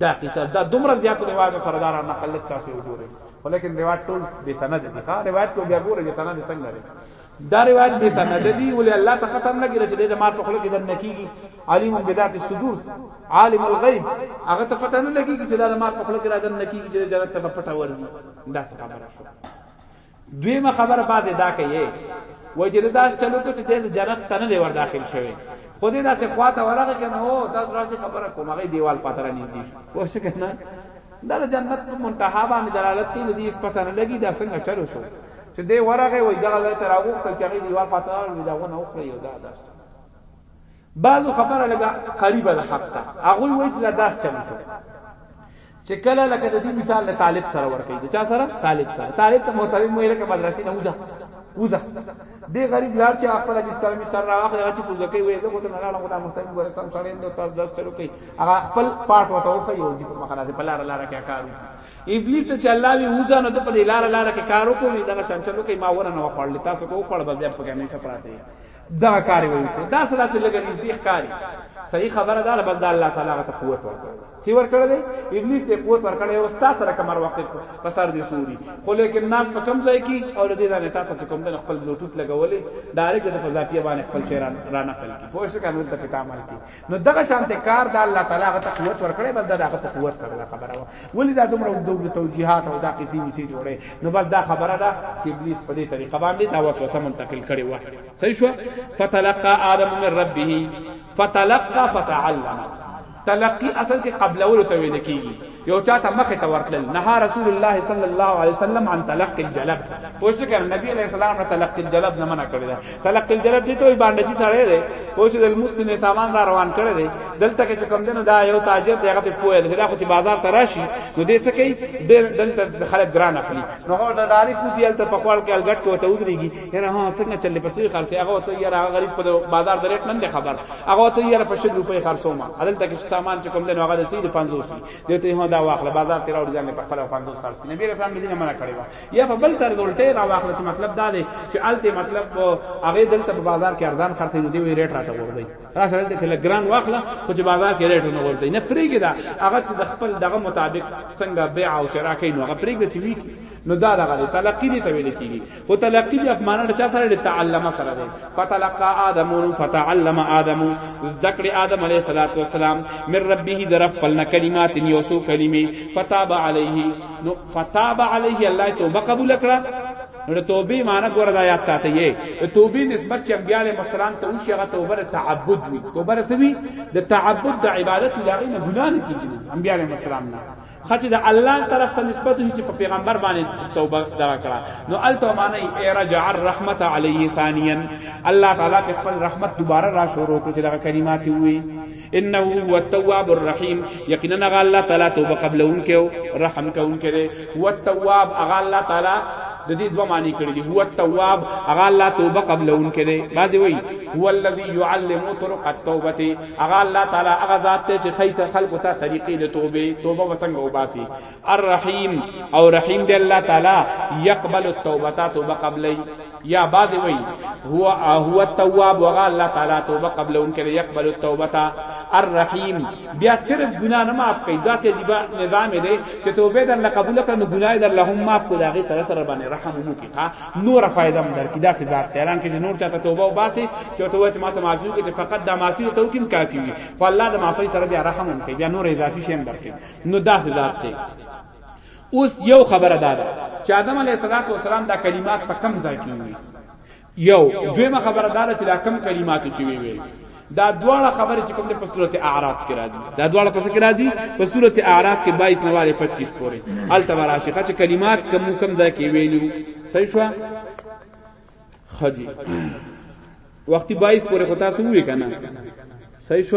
دا قصه دا دومره زیات روایت سردار نقل تاسو وګورئ ولیکن روایت ټول به سند دي ښا روایت کو بیا ګورئ چې سند څنګه لري دا روایت به سند دي ولې الله ته قطم نه ګرځي چې د مار په خله کې دن نکیږي عالم بذات الصدور عالم الغیب هغه ته پته نه لګي چې دا مار په خله کې دن نکیږي چې جنت ته پټه ورځي دا څه خبره شو دویمه خبره باز دا کوي وای چې داس چلو کو چې د جنت تنه دی ور داخل شوی خو دې داسې خواته ورغه کنه هو دا راځي خبره کوم هغه دیوال پاتره نږدې شو خو څه کنه دا جنت په منتها باندې دلالت کوي دې پته نه لګي دا څنګه چلو شو چې دې ورغه وای دا ځای ته راغوښتل چې هغه دیوال پاتره وي دا ونه اوخره یو دا داس بعضو خبره لګه قریبه د حق ته هغه وایي چې داس چم شو چې کله لکه د دې مثال له طالب سره ورکړي د چا سره طالب سره طالب ته محترم وایي لکه مدرسې نه وځه وځه دې غریب لار چې خپل بستر می سره راوخه هغه چې کوزه کوي زه کوته نه لاړم خدای محترم ګره سم سړی نو تاسو داس چلو کوي هغه خپل پاټ وته او خو یوځي په مخه راځي په لار لار کې کارو ابلیس ته چې الله وی وځه نو ته په لار لار کې کارو کوي دا شان چلو کوي ما ورنه وخړل تاسو کو خړ به بیا په کې نه شپراته دا کار یې وکړو دا سره چې لګ نږدې ښکاری صحیح خبره ده بس دا الله تعالی غته قوت ورکړي سی ورکړي دی ابلیس ته قوت ورکړي او ستا سره کمر وخت په سر دی سوري خو لیکن ناس په کم ځای کې او لدې دا نتا ته کوم د خپل بلوټوت لګولې ډایرکټ د فضا پیه باندې خپل شعر را نقل کی پوه شو کنه ته کتاب مل کی نو دغه شانته کار د الله تعالی غته قوت ورکړي بس دا هغه په قوت سره خبره و ولې دا دومره د توجیهات او دا قصې وسی جوړي نو بس دا خبره ده چې ابلیس په دې طریقه باندې دا وسوسه منتقل کړي و صحیح شو فتلقى ادم من ربه فتلقى فتعلم تلقي اصل کې قبل اول ته ویل کیږي یو چاته مخه ته ورتل نه رسول الله صلی الله علیه وسلم عن تلقي الجلب پوښ کړه نبی علیہ السلام نه تلقي الجلب نه منع کړی دا تلقي الجلب دي ته باندې چې سړی دی پوښ د مستنه سامان را روان کړی دی دلته کې کوم دنو دا یو تاجر دی هغه په پوهه لري هغه بازار ته راشي نو دې سکی دلته خلک ګران اخلي نو هغه د داري کوزي الته په خپل کې الګټ کوته ودرېږي یره ها څنګه چلې پسې خرڅې هغه ته یره هغه غریب په بازار د ریټ نن دی خبر هغه ته یره په 100 روپۍ خرڅو ما عدل تک سامان چې کوم دی هغه د 350 دی ته هو دا واخله بازار ته راوړ ځان په خپل 500 خرڅ کړي نبی رسول مدینه منع کړی و یا په بل تر ګولټه را واخله چې مطلب دا دی چې الته مطلب هغه دلته په بازار کې ارزان خرڅې نو دی وی ریټ راته ورځي را سره ته تلګران واخله خو چې بازار کې ریټ نه ورځي نه پریګی دا هغه چې د خپل دغه مطابق څنګه بیع او شراکې نو هغه پریګی چې وی نو دا دغه تلقی دی ته ویل کیږي خو تلقی بیا په معنا د چا سره د تعلم سره دی فتلقا ادم فتعلم ادم ذکر ادم علیه الصلاۃ والسلام من ربه در خپل کلمات یوسو کلمې فتاب علیه نو فتاب علیه الله توبه قبول کړه نو توبه معنی ګوره دا یاد ساتي یې توبه نسبت چې انبیاء علیهم السلام ته وشي هغه توبه د تعبد وي توبه رسوي د تعبد د عبادت لغې نه ګناه نه کیږي انبیاء علیهم السلام نه خاطر د الله طرف ته نسبت هي چې په پیغمبر باندې توبه دا کړه نو الته معنی ای رجع الرحمت علی ثانیا الله تعالی په خپل رحمت دوباره را شروع کړ چې دا کلمات وي انه هو التواب الرحیم یقینا غ الله تعالی توبه قبل انکو رحم کو انکره هو التواب غ الله تعالی د دې دوه معنی کړی دی هو التواب هغه الله توبه قبل اون کړي بعد وی هو الذی يعلم طرق التوبه اغه الله تعالی اغه ذات ته چې خیته خلق ته طریقې د توبه توبه وسنګ او باسي الرحیم او رحیم دی الله تعالی یقبل التوبه توبه قبلې یا بعد وی هو هو التواب وغا الله تعالی توبه قبل ان کې یقبل التوبه الرحیم بیا صرف ګنا نه معاف کوي دا سه جبا نظام دی چې توبه در قبول کړه نو ګناه در لهم معاف کړه هغه سره سره باندې رحم وکړي نور فائدہ هم درکې داسې ذات ته اعلان کې چې نور چاته توبه او باسي چې ته وایې ما ته معافي کې چې فقط دا معافي ته کوم کافي وي خو الله د معافي سره بیا رحم هم کوي بیا نور اضافي شي هم درکې نو داسې ذات ته اوس یو خبره ده چې آدم علیه السلام دا کلمات په کم ځای کې وي یو دویمه خبره ده چې دا کم کلمات چې وی وی دا دواړه خبرې چې کوم د په صورت اعراف کې راځي دا دواړه په څه کې راځي په صورت اعراف کې 22 نواله 25 پورې الته وراشي چې کلمات کم کم ځای کې ویلو صحیح شو خدي وختي 22 پورې خو تاسو وې کنه صحیح شو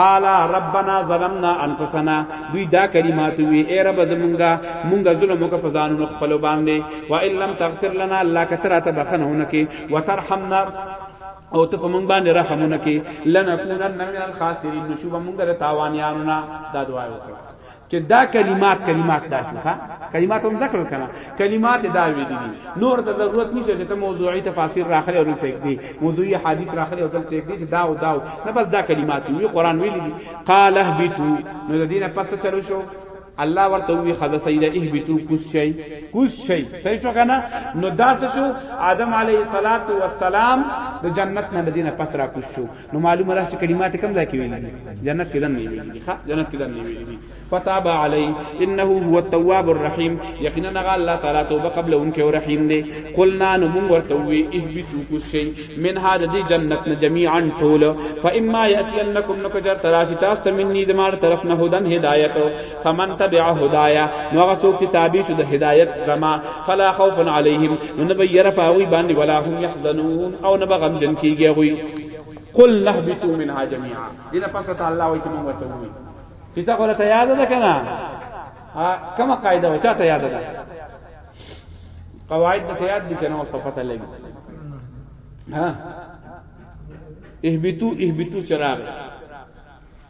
قال ربنا ظلمنا انفسنا دوی دا کلمات وی اے رب زمونږه مونږه ظلم وک په ځانونو خپل باندې و ان لم تغفر لنا الله کتره ته بخنه ونکي وترحمنا او ته په مونږ باندې رحم ونکي لنکونن من الخاسرین نشوب مونږه تاوانیانو نه دا دعا وکړه چې دا کلمات کلمات دا شو ها کلمات هم ذکر کړه کلمات دا ویل دي نور د ضرورت نشته چې ته موضوعي تفاسیر راخلې او ټیک دي موضوعي حدیث راخلې او دل ټیک دي چې دا او دا نه بس دا کلمات وی قران ویل دي قال اهبتو نو د دینه پس چلو شو الله ورته وی خدا سیدا اهبتو کوس شي کوس شي صحیح شو کنه نو دا شو آدم علیه الصلاۃ والسلام د جنت نه مدینه پس را کوس شو نو معلومه ده چې کلمات کم ځای کې ویلي دي جنت کې دم نه ویلي دي ښه جنت کې دم نه ویلي دي فتاب علی انه هو التواب الرحیم یقینا هغه الله تعالی توبه قبل ان کې او رحیم دی قلنا نو موږ ورته وی اهبتو کو شی من هذا دی جنت نه جميعا ټول فاما یاتینکم نو کجر تراشی تاسو منی د مار طرف نه هدن هدایت فمن تبع هدايا نو هغه څوک چې تابع شو د هدایت زما فلا خوف عليهم نو نه به یره پاوی باندې ولا هم يحزنون او نه به غم جن کیږي غوي قل نهبتوا منها جميعا دینه پس تعالی وایي کوم وته وي کیسه کوله ته یاد ده کنه کومه قاعده و چاته یاد ده قواعد ته یاد دي کنه اوس په پته لګي ها اهبتو اهبتو چراغ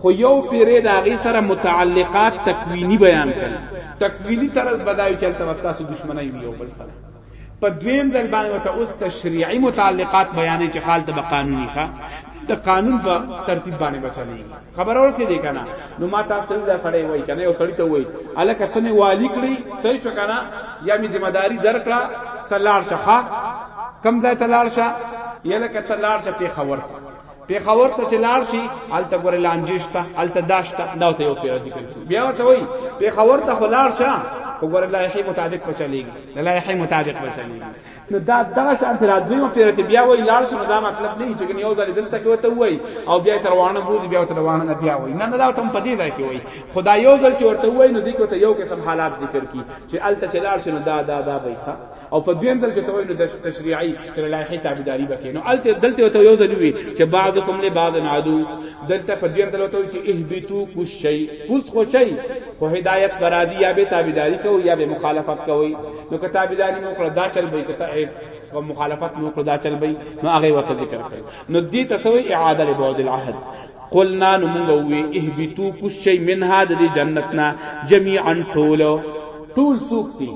خو یو پیری د هغې سره متعلقات تکوینی بیان کړي تکوینی طرز بدایو چې هلته ستاسو دشمنی وي یو بل سره په دویم ځل باندې وته اوس تشریعي متعلقات بیانې چې خالته به قانوني ښه د قانون په ترتیب باندې بچلې خبر اورته دی کنه نو ما تاسو ته دا سړی وای کنه یو سړی ته وای الکه ته نه والی کړی صحیح شو کنه یا می ذمہ داری درکړه تلار شخه کم ځای تلار شه یلکه تلار شه په خبر پیښور ته چې لاړ شي الته ګور لانجشته الته داشته دا ته یو پیر ذکر کی بیا ورته وای پیښور ته خلاړ شه وګور لایحه مطابق په چلیږي لایحه مطابق په چلیږي نو دا دغه شان تر ادمه پیر چې بیا وای لاړ شنو دا مطلب نه چې یو ځل دلته کې وته وای او بیا تر وانه بوز بیا تر وانه بیا وای نه نه دا ته په دې ځای کې وای خدای یو ځل چې ورته وای نو دې کوته یو قسم حالات ذکر کی چې الته چلاړ شنو دا دا دا وای او په دویم ځل چې توینو د تشریعي چې لایحه تابعداري وکړي نو الته دلته ته یو ځل وی چې بعضکم له بعض عدو دلته په دویم ځل ته چې اهبتو کو شی کوس خو شی خو هدایت پر راضی یا به تابعداري کو یا به مخالفت کوي نو که تابعداري نو کړه دا چل به کته او مخالفت نو کړه دا چل به نو هغه وخت ذکر کړي نو دې تسوي اعاده له بعد العهد قلنا نو موږ وی اهبتو کو شی منها د جنتنا جميعا ټولو ټول سوکتی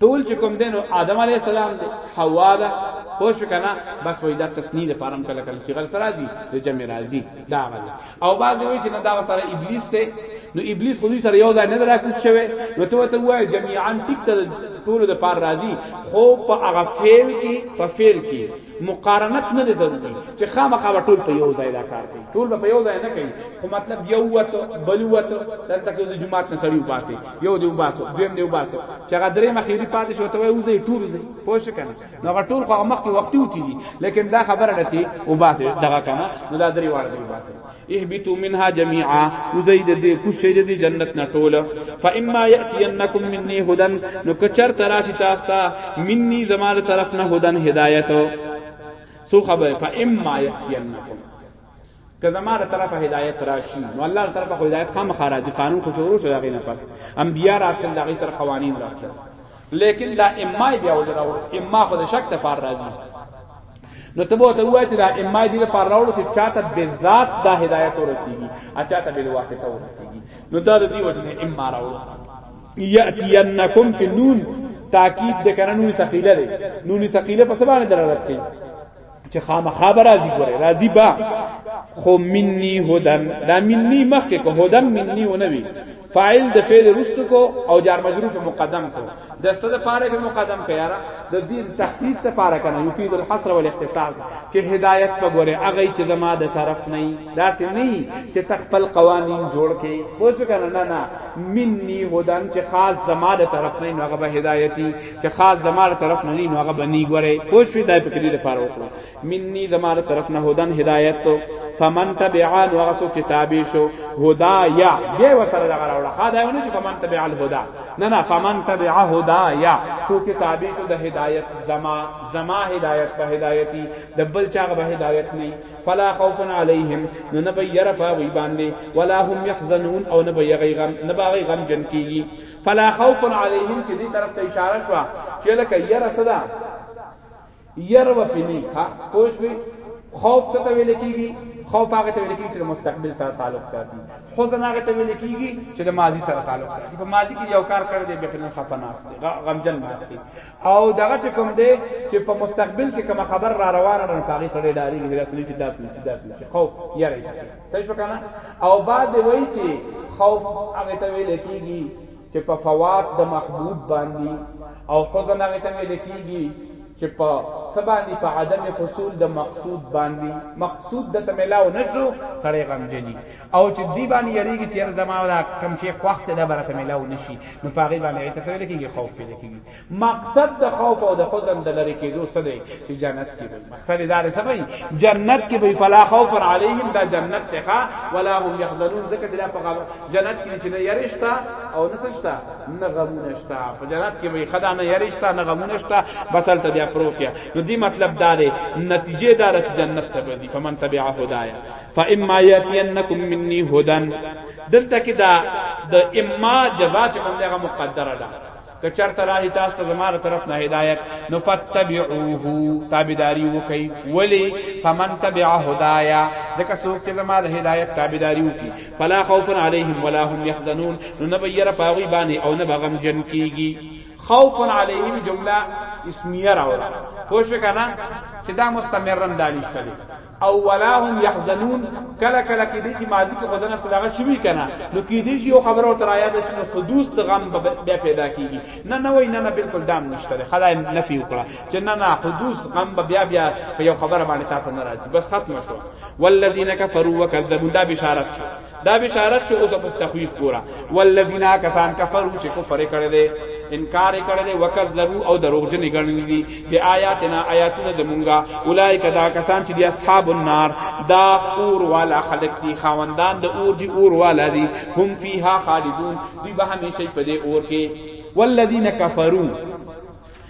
ټول چې کوم دینو آدم علی السلام دی حوا ده پوه شو کنه بس وای دا تسنید فارم کله کله صغر سره دی د جمع راضی دا غلا او بعد وای چې نه دا سره ابلیس ته نو ابلیس خو دې سره یو ځای نه درا کوڅ شوی نو ته ته وای جميعا ټیک ته ټول د پار راضی خو په هغه فعل کې په فعل کې مقارنت نه دی ضروري چې خامخا ټول په یو ځای دا کار کوي ټول په یو ځای نه کوي خو مطلب یو وته بل وته دلته کې د جمعات نه سړی وباسي یو دی وباسو دویم دی وباسو چې هغه درې مخیری پاتې شو ته وای وزي ټول زي پوه شو کنه نو هغه ټول خو مخکې وختي وتی دي لیکن دا خبره ده چې وباسه دغه کنه نو دا درې واره دی وباسه اهبتوا منها جميعا وزيد دې کوشې دې جنت نه ټوله فاما ياتينكم مني هدى نو کچر تراشی تاسو ته مني زمال طرف نه هدن هدايت سو خبر فاما ياتينكم که زما له طرفه هدایت راشي نو الله له طرفه هدایت خامخا راځي قانون خو شروع شو هغه نه پس انبیا راتل دغه سره قوانین راتل لیکن دا اما بیا ول راوړ اما خو د شک ته پار راځي نو ته به ته وای چې دا اما دې په راوړ چې چاته به ذات دا هدایت ورسیږي ا چاته به واسطه ورسیږي نو دا دې وجه اما راوړ یاتینکم فی نون تاکید د کرنونی ثقیله دی نونی ثقیله په سبانه دلالت کوي چې خامخا به راضي ګوري راضي با خو مني هدن دا مني مخکې کو هدن مني و نه وي فاعل د فعل رستو کو او جار مجرور په مقدم کو د ست د پاره په مقدم کو یارا د دین تخصیص ته پاره کنه یفید الحصر والاختصاص چې هدایت په ګوره اغه چې زما د طرف نه دا سي نه چې تخپل قوانین جوړ کې پوه کنه نه نه مني هدن چې خاص زما د طرف نه هغه به هدایتي چې خاص زماره طرف نه ني نو هغه بني ګوره پوه شو دای په کلی لپاره وکړه مني زماره طرف نه هدن هدایت تو فمن تبعا نو هغه سو کتابي شو هدا یا به وسره دغه راوړه خدای ونه چې فمن تبع الهدى نه نه فمن تبع هدا یا سو کتابي شو د هدایت زما زما هدایت په هدایتي د بل چا به هدایت نه فلا خوف عليهم نو نه به ير پاوي باندې ولا هم يحزنون او نه به يغي غم نه به غم جن کیږي فلا خوف علیهم کې دې طرف ته اشاره شو چې لکه یره صدا یره و پینی ها پوه شئ خوف څه ته ویل کیږي خوف هغه ته ویل کیږي چې مستقبل سره تعلق ساتي حزن هغه ته ویل کیږي چې د ماضی سره تعلق ساتي په ماضی کې یو کار کړی دی بیا په نن خپه ناشته غمجن ناشته او دغه چې کوم دی چې په مستقبل کې کوم خبر را روانه ده په هغه سره ډاری کې رسنی چې داسې چې داسې خوف یری صحیح شو کنه او بعد وای چې خوف هغه ته ویل کیږي چې په فوات د محبوب باندې او حزن هغه ته ویل کیږي چې په سباندی په عدم حصول د مقصود باندې مقصود د تملاو نشو سره غمجنی او چې دی باندې یریږي چې زما دا کم شي خوخت د برته ملاو نشي نو پاغي باندې تسویل کیږي خوف پیدا کیږي مقصد د خوف او د حزن د لری کېدو څه دی چې جنت کې وي مقصد دا دی سمي جنت کې وي فلا خوف عليهم دا جنت ته ولا هم يحزنون ځکه چې دا په جنت کې چې نه يرشتا او نه سشتا نه غمونه شتا په جنت کې وي خدا نه يرشتا نه غمونه شتا بس هلته بیا پروتیا نو دی مطلب دا دی نتیجه دا چې جنت ته وي فمن تبع هدايا فاما ياتينكم مني هدى دلته کې دا د اما جزاء چې موږ هغه مقدره ده که چرته راځي تاسو ته زما له طرف نه هدایت نو فتبعوه تابعداري وکي ولی فمن تبع هدايا ځکه څوک چې زما د هدایت تابعداري وکي فلا خوف عليهم ولا هم يحزنون نو نه بیر پاغي باندې او نه بغم جن کیږي خوف عليهم جمله اسمیه راوړه پوښښ وکړه چې دا مستمرن دانشته دي او ولا هم يحزنون کله کله کې دې چې ماضي کې خدانه صداغه شوی کنه نو کې دې یو خبر او تر یاد شي نو حدوث ته غم بیا پیدا کیږي نه نه وای نه نه بالکل دام نشته خدای نفي وکړه چې نه نه حدوث غم بیا بیا په یو خبره باندې تاسو ناراضي بس ختم شو والذین کفروا وکذبوا دا بشارت شو دا بشارت چې اوس په تخویف ګورا والذین کسان کفروا چې کفر کړي دي انکار کړي دي وکذبوا او دروغجن غني دي بی آیاتنا آیاتنا زمونږه اولایک دا کسان چې دي اصحاب النار دا اور والا خلق دي خواندان د اور دي اور والا دي هم فیها خالدون دی به همیشه په دې اور کې والذین کفروا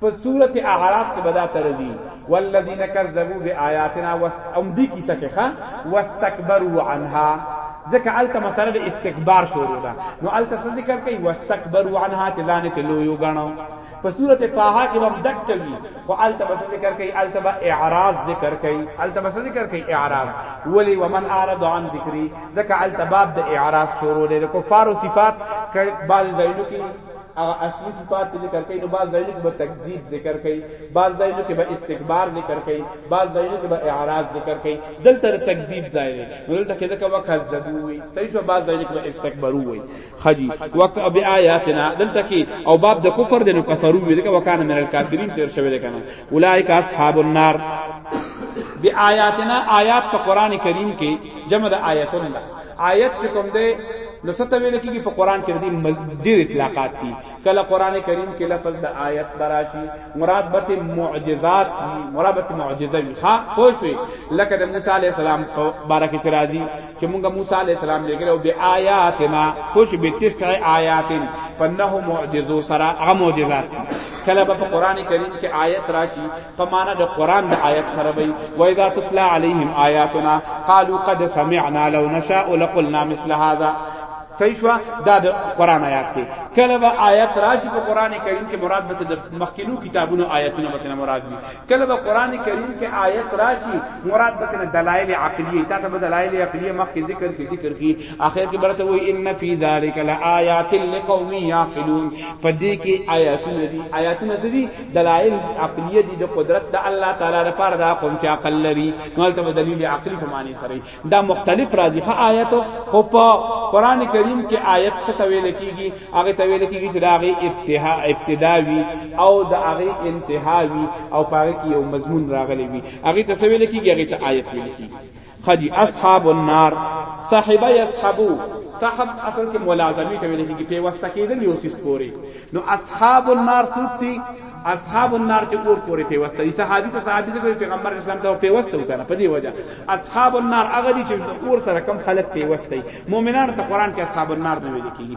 په سورت اعراف کې بدا ترځي والذین کذبوا بآیاتنا واستمدی کیسه کې ښا واستكبروا عنها ځکه الته مسله د استکبار شروع ده نو الته څه ذکر کوي واستكبروا عنها چې ځان ته لوی وګڼو په سورته طه کې هم دک کوي خو الته بس ذکر کوي الته به اعراض ذکر کوي الته بس ذکر کوي اعراض ولی ومن اعرض عن ذکری ځکه الته باب د اعراض شروع دی د کفارو صفات بعض ځایونو کې هغه اصلي صفات چې ذکر کړي نو بعض ځایونو کې به تکذیب ذکر کړي بعض ځایونو کې به استکبار ذکر کړي بعض ځایونو کې به اعراض ذکر کړي دلته تکذیب ځای دی نو دلته کې ځکه وکذبو وي صحیح شو بعض ځایونو کې به استکبرو وي خجی وک بیااتنا دلته کې او باب د کفر د نو کفرو وي ځکه وکانه من الکافرین تیر شوی دی کنه اولایک اصحاب النار بیااتنا آیات په قران کریم کې جمع د آیاتونه آیت چې کوم دی نو څه ته ویل کېږي په قران کې دي ډېر اطلاقات دي کله قران کریم کې لفظ د آیت براشي مراد به معجزات دي مراد به معجزه وي ها خوش وي لکه د موسی عليه السلام بارکه چې راځي چې موږ موسی عليه السلام لګره او به آیاتنا خوش به تسع آیات پنه معجزو سره هغه معجزات کله به قران کریم کې آیت راشي په معنا د قران د آیت سره وي و اذا تتلى عليهم آیاتنا قالوا قد سمعنا لو نشاء لقلنا مثل هذا صحیح شو دا د قران آیات دی کله به آیات راشي په قران کریم کې مراد به د مخکینو کتابونو آیاتونه به مراد وي کله به قران کریم کې آیات راشي مراد به د دلایل عقلیه تا ته دلایل عقلیه مخکې ذکر کې ذکر کی اخر کې برته وای ان فی ذلک لآیات لقوم یعقلون پدې کې آیاتونه دي آیاتونه دي دلائل عقلیه دي د قدرت د الله تعالی لپاره دا قوم چې عقل لري نو ته دلیل عقلی په معنی سره دا مختلف راځي ها آیت خو په قران کریم کې آیت څه تویل کیږي هغه تویل کیږي چې داغه ابتها ابتداوی او داغه انتهاوی او پاره کې یو مضمون راغلی وي هغه ته تویل کیږي هغه ته آیت ویل کیږي خجی اصحاب النار صاحب یصحبو صاحب اصل کې ملازمي ته ویل کېږي پیوسته کېدل یو سیس پوري نو اصحاب النار څوک دي اصحاب النار چې اور پوري پیوسته دي صحابي ته صحابي ته پیغمبر اسلام ته پیوسته وکړه په دې وجه اصحاب النار هغه دي چې اور سره کم خلک پیوسته دي مؤمنان ته قران کې اصحاب النار نه ویل کېږي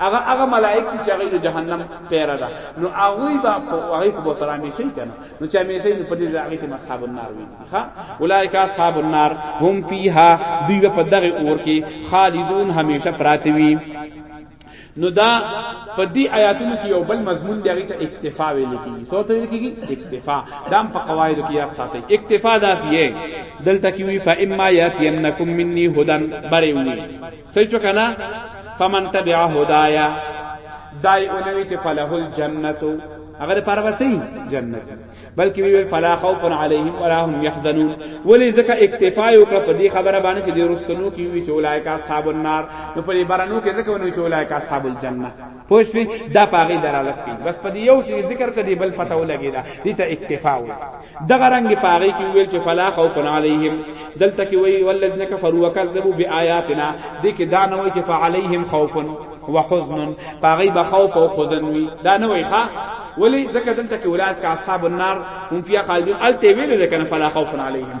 هغه هغه ملائک چې هغه د جهنم پیره ده نو هغه با هغه خو سره همیشه کنه نو چې همیشه نو په دې ځای کې اصحاب النار وي ها اولایک اصحاب النار هم فیها دوی په دغه اور کې خالدون همیشه پراته وي نو دا په دې آیاتونو کې یو بل مضمون دی هغه ته اکتفا ویل کیږي سو ته ویل کیږي اکتفا دام په قواعد کې یاد ساتي اکتفا داس یې دلته کې وی فاما یاتینکم منی هدن بری وی صحیح چو کنا فمن تبع هدایا دای اونوی چې فله الجنت هغه پر وسی جنت بلکې وی فلا خوف علیهم ولا هم يحزنون ولی ځکه اکتفا یو کړ په دې خبره باندې چې د رستنو کې وی چې اولایک اصحاب النار نو په دې بارانو کې ځکه ونوی چې اولایک اصحاب الجنه پوه شوي دا په هغې دلالت کوي بس په دې یو چې ذکر کړي بل پته ولګي دا دې ته اکتفا و دغه رنګ په هغې کې ویل چې فلا خوف علیهم دلته کې وایي ولذین کفروا وکذبوا بیااتنا دې کې دا نه وایي چې فعلیهم خوف وحزن پاغي بخوف او حزن وي دا نه وي ښا ولی ذکر دلته کې ولایت کا اصحاب النار هم فيها خالدون الته ویل لکن فلا خوف عليهم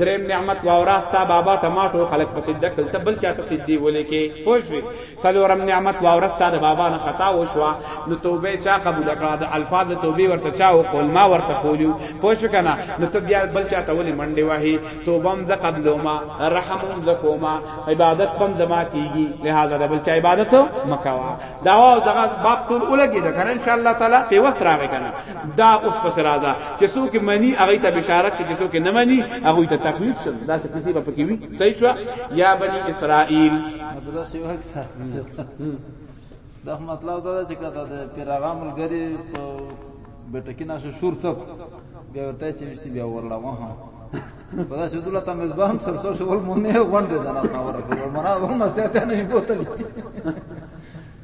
دریم نعمت واورا ستا بابا ته ماټو خلق په سجده کړل ته بل چاته سجدي ولې کې پوښوي سلورم نعمت واورا ستا د بابا نه خطا وشوا نو توبه چا قبول کړه د الفاظ توبه ورته چا او قول ما ورته کولیو پوښ کنه نو ته بیا بل چاته ولې منډي وهي توبه هم ز قبلو ما رحم هم ز کوما عبادت پم زما کیږي لہذا د بل چا عبادت مکوا دا او دغه باب ټول ولګي دا کنه ان شاء الله تعالی په وسره راغی کنه دا اوس پس راځه چې څوک منی هغه ته بشارت چې څوک نه منی هغه ته تخویب شول دا څه کسی په کې وی صحیح شو یا بنی اسرائیل دا څه وخت دا مطلب دا چې کته د پیراغام لګری په بټکی نشه شور څوک بیا ورته چې وشتي بیا ورلا وه په دا چې دوله تم زبام سر سر شول مونږ نه غونډه نه راوړل مونږ نه هم مسته ته نه بوتلی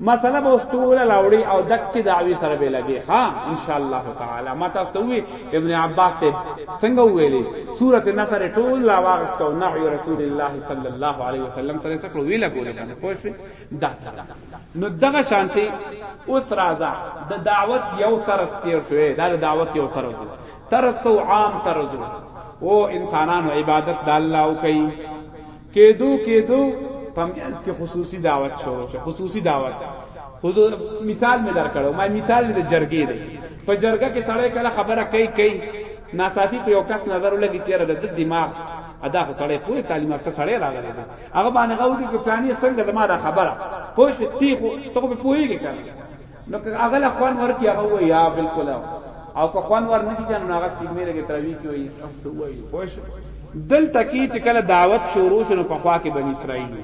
مسله به استول لاوړي او دک دعوی سره به لګي ها ان شاء الله تعالی ما تاسو ته وی ابن عباس څنګه ویلي سوره نصر ټول لا واغستو نعي رسول الله صلی الله علیه وسلم سره سکلو وی لګول کنه پوه شئ دا نو دغه شانتي اوس راځه د دعوت یو طرز تیر شوې دا د دعوت یو طرز طرز عام طرز او انسانانو عبادت د الله کوي کېدو کېدو په میاس کې خصوصي دعوت شروع شو خصوصي دعوت حضور مثال می درکړو ما مثال دې جرګې دې په جرګه کې سړی کله خبره کوي کوي ناصافي په یو کس نظر ولګي چې را د دماغ ادا خو سړی پوره تعلیم افته سړی راغلی دی هغه باندې غوږی کې پلانې څنګه زما دا خبره پوه شو تی خو ته په پوهیږي کنه نو که هغه لا خوان ورکی هغه وای یا بالکل او که خوان ور نه کیږي نو هغه سپیګمې لګي تراوی کی وای او سو وای خوش دل تکي چې کله دعوت شروع شنو په خوا کې بنی اسرائیل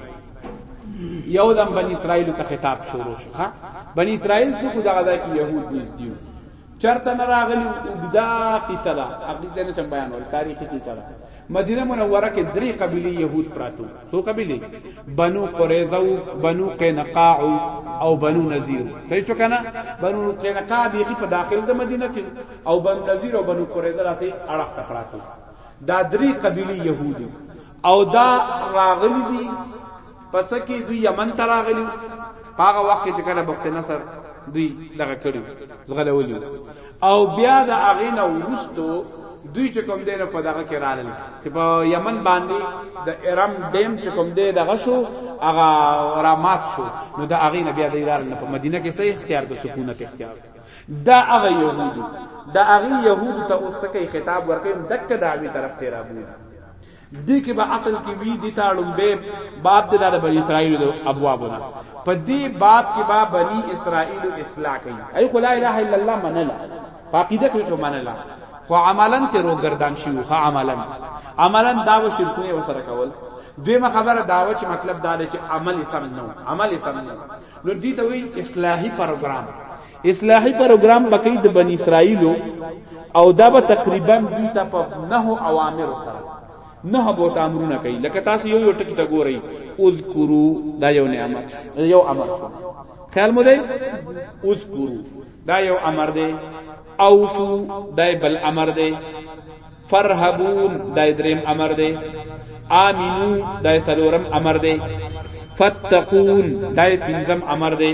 یو دم بنی اسرائیل ته خطاب شروع شو ها بنی اسرائیل څو کو دغه ځای کې يهود نږدې چرته نه راغلی اوګدا قصه ده حقیقت نه شم بیانول تاریخي قصه ده مدینه منوره کې درې قبیله يهود پراتو سو قبیله بنو قریظه او بنو قینقاع او بنو نذیر صحیح شو کنه بنو قینقاع به په داخل د مدینه کې او بنو نذیر او بنو قریظه راسي اړه پراتو دا درې قبیله يهودو او دا راغلی دی پس کې دوی یمن ته راغلی هغه وخت چې کله بخت نصر دوی دغه کړو زغلولیو او بیا د هغه نه ورستو دوی چې کوم دینه په دغه کې رالل چې په یمن باندې د ارم ډیم چې کوم دی دغه شو هغه رامات شو نو د هغه نه بیا د ایران نه په مدینه کې صحیح اختیار د سکونت اختیار دا هغه یهودو دا هغه یهودو ته اوس څه کوي خطاب ورکوي دک دعوی طرف ته را بوله دې کې به اصل کې وی دي تا لومبه باب د داده بنی اسرائیل د ابوابونه په دې باب کې با بنی اسرائیل اصلاح کوي ای خو لا اله الا الله منلا پاقیده کې ته منلا خو عملا ته روګردان شي خو عملا عملا دا و شرکونه وسره کول دویمه خبره داوه چې مطلب دا دی چې عمل سم نه عمل سم نه نو دې ته وی اصلاحي پروګرام اصلاحي پروګرام پکې د بنی اسرائیلو او دا به تقریبا دوی ته په نه اوامر سره نه به ته امرونه کوي لکه تاسو یو یو ټکی ته ګورئ اذکرو دا یو نعمت یو امر شو خیال مو دی اذکرو دا یو امر دی اوفو دا بل امر دی فرحبون دا دریم امر دی آمینو دا سلورم امر دی فتقون دا پنځم امر دی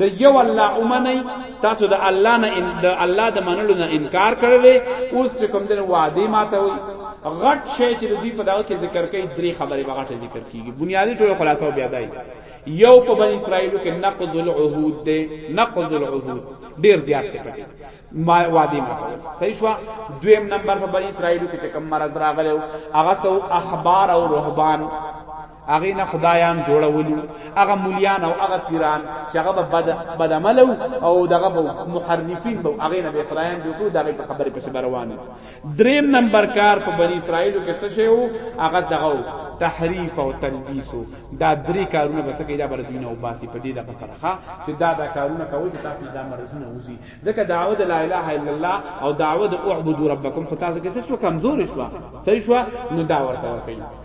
د یو الله اومنی تاسو د الله نه ان د الله د منلو نه انکار کړل اوس چې کوم دین وعده ماته وي غټ شی چې دوی په دغه کې ذکر کوي درې خبرې بغټه ذکر کیږي بنیادی ټول خلاصو بیا دای یو په بنی اسرائیل کې نقض العهود ده نقض العهود ډیر زیات ته پکې ما وادي ما صحیح شو دویم نمبر په بنی اسرائیل کې کوم مرض راغلو هغه سو احبار او رهبان هغه نه خدایان جوړولو هغه مليان او هغه پیران چې هغه بد بد عمل او دغه محرفین به هغه نه به خدایان جوړو دغه په خبره پس روان دریم نمبر کار په بنی اسرائیل کې څه شی وو هغه دغه تحریف او تلبیس دا درې کارونه بس کې دا بر دین او باسی په دې د فسرخه چې دا دا کارونه کوي چې تاسو دا مرزونه وزي ځکه دعوت لا اله الا الله او دعوت اعبدوا ربکم په تاسو کې څه کمزور شو صحیح شو نو دا ورته ورته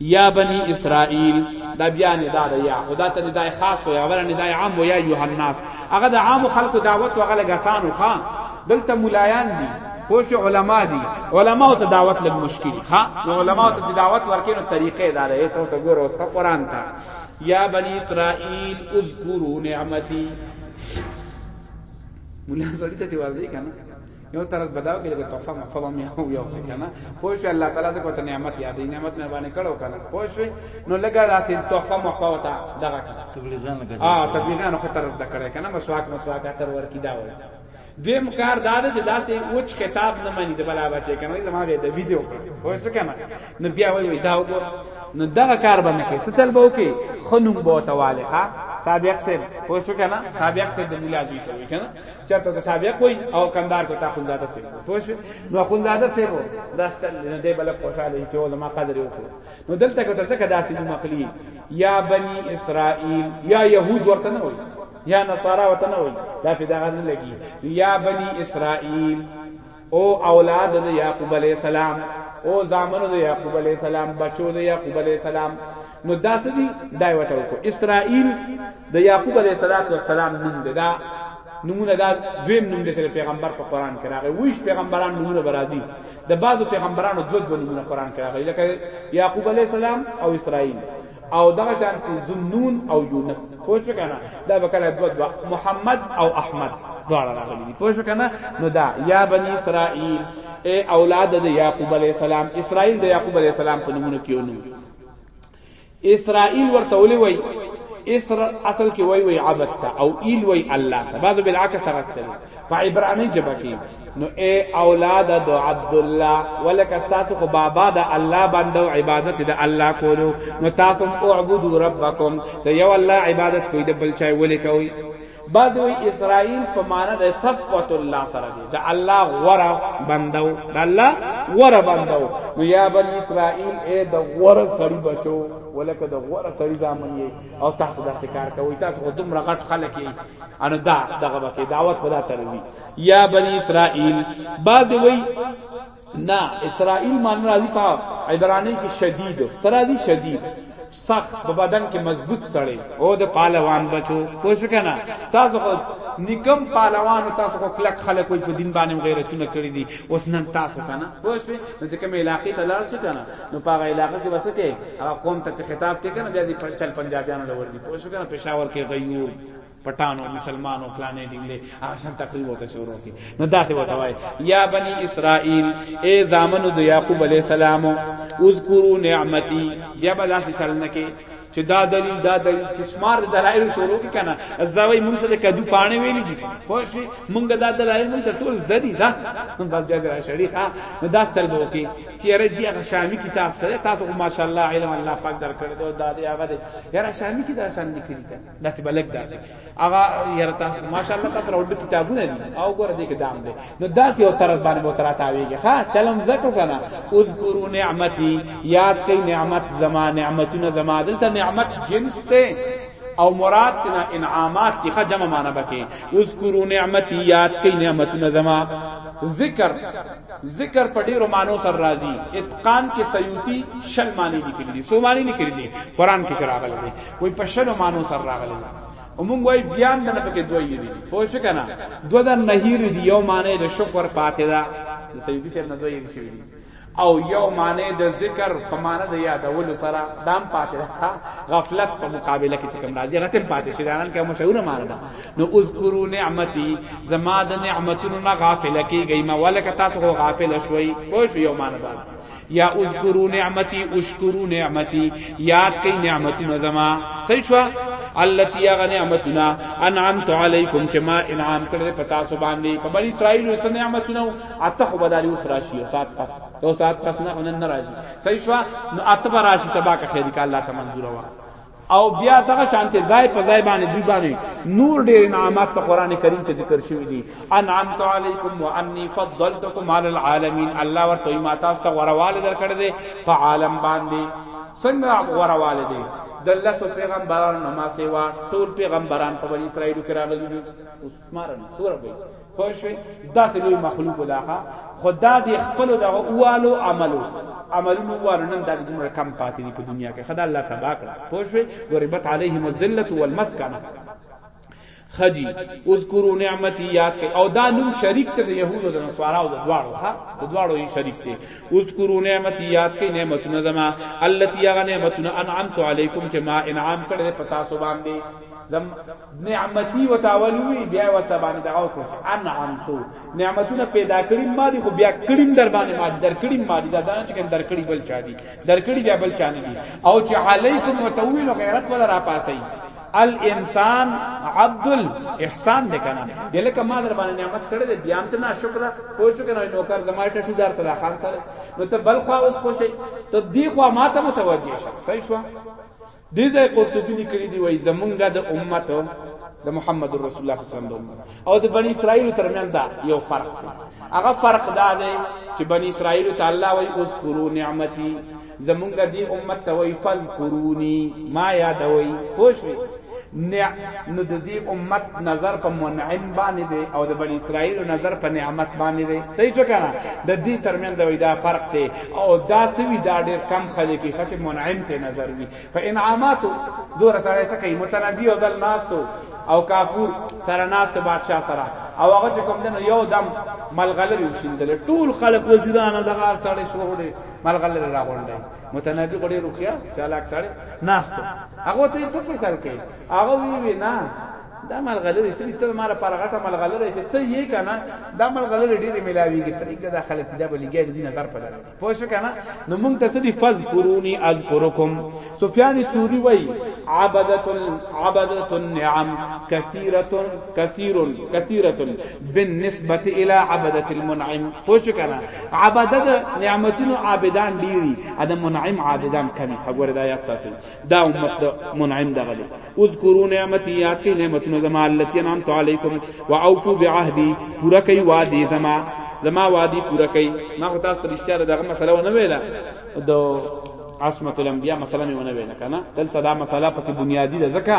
یا بنی اسرائیل دا بیا ندا ده یا خدا ته ندا خاص و یا غره ندا عام و یا ایها الناس هغه د عام خلکو دعوت و غلګه سانو ښا دلته مولایان دي خوش علما دي علما ته دعوت لګ مشکل ها نو علما ته دعوت ورکینو طریقې دار ای ته ته ګور اوس قرآن ته یا بنی اسرائیل اذکروا نعمتي مولا سړی ته چې ورځي کنه یو طرز بداو کې لګه تحفه مفهوم هم یو یو څه کنه خو شو الله تعالی دې کوته نعمت یاد دې نعمت نه باندې کړو کنه خو شو نو لګه راسي تحفه مفهوم تا دغه کنه تبلیغان لګه اه تبلیغان خو طرز دکړه کنه مسواک مسواک اثر ورکی دا وای دویم کار دا ده چې داسې اوچ خطاب نه مانی د بلا بچی کنه زما به د ویډیو خو څه کنه نو بیا وای وای دا وګور نو دغه کار باندې کې ستل بو کې خنوم بو تواله ها سابق سے پوښتنه کنه سابق سے د مولا دی شوی کنه چرته ته سابق وای او کندار کې تا خونزاده سي پوه شو نو خونزاده سي وو دا سل نه دی بل خوشاله چې ول ما قدر یو کو نو دلته کو ته ځکه داسې نو مخلی یا بنی اسرائیل یا يهود ورته نه وای یا نصارا ورته نه وای دا په دغه نه لګي یا بنی اسرائیل او اولاد د یعقوب علی السلام او زامنو د یعقوب علی السلام بچو د یعقوب علی السلام نو دا سدي دای وته وکړو اسرائیل د یعقوب علی السلام نوم ده دا نمونه دا دویم نوم دی چې پیغمبر په قران کې راغی ویش پیغمبران نمونه برازي د بعضو پیغمبرانو دوه دوه نمونه قران کې راغی لکه یعقوب علی السلام او اسرائیل او دغه شانتی زنون او یونس پوه شو کنه دا به کله دو دو محمد او احمد دواړه راغلي دي پوه شو کنه نو دا یا بنی اسرائیل اے اولاد د یعقوب علی السلام اسرائیل د یعقوب علی السلام په نمونه کې ونو اسرائیل ورته ولي وای اسر اصل کې وای وای عبدت او ایل وای الله ته بعد بالعکس راستل په عبرانی جبه کې نو اے اولاد د عبد الله ولک استاسو خو بابا د الله بنده او عبادت د الله کولو نو تاسو اعبدوا ربکم ته یو الله عبادت کوي د بل چای ولې کوي بعد وی اسرائیل په معنا د صفوت الله سره دی د الله غره بندو د الله غره بندو نو یا بنی اسرائیل اے د غره سړی بچو ولکه د غره سړی ځامن او تاسو دا کار کوي تاسو خو دومره غټ خلک یې انو دا دغه بکې دعوت په دا ترزی یا بنی اسرائیل بعد وی نا اسرائیل مان راضی پا عبرانی کې شدید سره دی شدید سخت په بدن کې مضبوط سړی او د پهلوان بچو پوه شو کنه تاسو خو نکم پهلوان تاسو خو کلک خلک وي په دین باندې غیرتونه کړی دي اوس نن تاسو کنه پوه شو نو چې کوم علاقې ته لاړ شي کنه نو په هغه علاقې کې وسه کې هغه قوم ته خطاب کې کنه بیا دې چل پنجابیانو لور دي پوه شو کنه پېښور کې غیور پټانو مسلمانو پلانې ډینګ دې هغه شان تقریب وته شروع کی نو دا څه وته وای یا بنی اسرائیل اے زامنو د یعقوب علی السلام اذکروا نعمتي بیا به داسې چل نه کې چې دا دلیل دا دلیل چې شمار دلایل شروع کی کنه زوی مونږ سره کدو پانه ویلې دي خو شي مونږ دا دلایل مونږ ته ټول زده دي دا بس بیا درا شړی ها نو دا ستل به وکي چې یاره جی هغه شامی کتاب سره تاسو ماشاءالله علم الله پاک درکړ دا دا هغه یاره شامی کتاب سره نکړی داسې بلګ داسې هغه یاره تاسو ماشاءالله تاسو راوړل کتابونه دي او ګوره دې کې دام دي نو داسې یو طرز باندې مو تراته ویږي ها چلم زکو کنه اذکروا نعمتي یاد کړئ نعمت زما نعمتونه زما دلته نعمت جنس ته او مراد تنا انعامات کی خجم معنا بکې اذکروا نعمتي یاد کړئ نعمتونه زما ذکر ذکر په ډیرو مانو سره راځي اتقان کې سیوتی شل معنی لیکلي دي سو معنی لیکلي دي قران کې شراغل دي وای په شنو مانو سره راغلی او مونږ وای بیا هم دلته کې دوی دي پوه شو کنه دوه د نهیر دی یو معنی د شکر پاتې ده د سیدی صاحب نه دوی شي دي او یو معنی د ذکر په معنی د یادولو سره دام پاتې ده غفلت په مقابله کې کوم راځي هغه تم پاتې شي دانن کې مشهور معنی ده نو اذکروا نعمتي زما د نعمتونو نه غافل کیږئ ما ولکه تاسو غافل شوي پوه شو یو معنی ده یا اذکرو نعمتی اشکرو نعمتی یاد کئ نعمتونه زما صحیح شو التی یغ نعمتنا انعمت علیکم چې ما انعام کړل په تاسو باندې په بنی اسرائیل یو سن نعمتونه اته خو بدلی اوس راشي او سات پس او سات پس نه نن ناراضي صحیح شو نو اته راشي سبا کا خیر کله الله ته منظور وا او بیا دغه شانته ځای په ځای باندې دی باندې نور ډیر انعامات په قران کریم کې ذکر شوی دي انعمت علیکم وانی فضلتکم علی العالمین الله ورته ما تاسو ته غرواله درکړه دي په عالم باندې څنګه غرواله دي د الله سو پیغمبرانو نما سیوا ټول پیغمبران په بنی اسرائیل کې راغلي دي مارن سور به پوه شوې داسې لوی مخلوق داخه خدا دې خپل دغه اوالو عملو عملونو واره نن دا دومره کم پاتې دي په دنیا کې خدا الله تبا کړه پوه شوې ضربت علیهم الذلت والمسکنه خجی اذکروا نعمتی یاد کړئ او دا نوم شریک ته يهودو د نصاراو د دواړو ها د دواړو یې شریک ته اذکروا نعمتی یاد کړئ نعمتونه زما التي هغه نعمتونه انعمت علیکم چې ما انعام کړې پتا سو باندې زم نعمتي وتاولوي بیا وته باندې دا او کوچ انعمتو نعمتونه پیدا کړی ما دي خو بیا کړیم در باندې ما دي در کړی ما دي دا نه چې در کړی بل چا دي در کړی بیا بل چا نه دي او چې علیکم وتویل غیرت ولا را پاسي الانسان عبد الاحسان دې کنه یلکه ما در باندې نعمت کړې دې بیا ته نه شکر پوښ کنه نوکر زما ټټو دار صلاح خان سره نو ته بل خوا اوس خوشې ته دی خوا ما ته متوجه شه صحیح شو دې ځای قرطبي لیکلي دی وایي زمونږ د امت د محمد رسول الله صلی الله علیه وسلم د امت او د بنی اسرائیل ترمنځ دا یو فرق دی هغه فرق دا دی چې بنی اسرائیل ته الله وایي اذکروا نعمتي زمونږ دی امت ته وایي فذکرونی ما یادوي خوش وي نو د دې امت نظر په منعم باندې دی او د بنی اسرائیل نظر په نعمت باندې دی صحیح څه کنه د دې ترمن د وېدا فرق دی او دا سوي دا ډیر کم خلک یې خکه منعم ته نظر وي په انعاماتو دور سره څه کوي متنبي او دل ناستو او کافور سره ناستو بادشاہ سره او هغه چې کوم دنو یو دم ملغلر وشیندل ټول خلک وزیران دغه سره شروع دي ملغلر راغونډي متنبي غړي روخیا چالاک سره ناستو هغه ته تاسو سره کوي هغه وی نه دا ملغلرې سری ته ما لپاره غټه ملغلره چې ته یې کنه دا ملغلرې ډېرې ملاویږي پرېږده دا خلک چې دا به لګیا دي نظر په دغه پوه شو کنه نو مونږ ته څه دي فذکروني اذکرکم سفیان ثوری وای عبدت عبدت النعم کثیرۃ کثیر کثیرۃ بالنسبه الی عبدت المنعم پوه شو کنه عبدت نعمتونو عابدان ډېری ادم منعم عابدان کمی خبره دا یاد ساتي دا امت منعم دغه اذکروا نعمتي یاد کړئ نعمتونه زما التي انعمت علیکم واوفوا بعهدي پورا کوي وعده زما زما وعده پورا کوي ما خو تاسو ته رښتیا دغه مسله ونه ویله د عصمت الانبیاء مسله مې ونه ویله کنه دلته دا مسله پکې بنیادی ده ځکه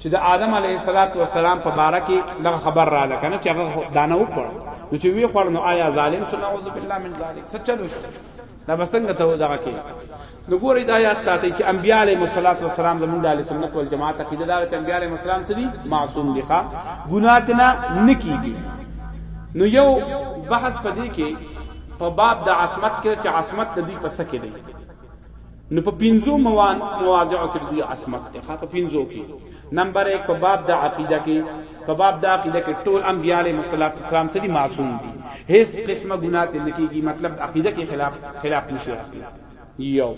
چې د آدم علیه الصلاۃ والسلام په باره کې دا خبر را ده کنه چې هغه دانه وکړ نو چې وی خور نو آیا ظالم سنا اعوذ بالله من ذلک سچلو دا بسنګ ته دغه کې نو ګورې دا یاد ساتي چې انبیاء علیهم الصلاه والسلام زمونږ د سنت والجماعت عقیده دار چې انبیاء علیهم السلام سړي معصوم دي ښا ګناه تنا نکیږي نو یو بحث پدې کې په باب د عصمت کې چې عصمت د دې په سکه دی نو په پینزو موان مواضع کې د عصمت ته په پینزو کې نمبر 1 په باب د عقیده کې په باب د عقیده کې ټول انبیاء علیهم السلام ته معصوم دي هیڅ قسمه ګناه ته نکېږي مطلب عقیده کې خلاف خلاف نشي راځي یو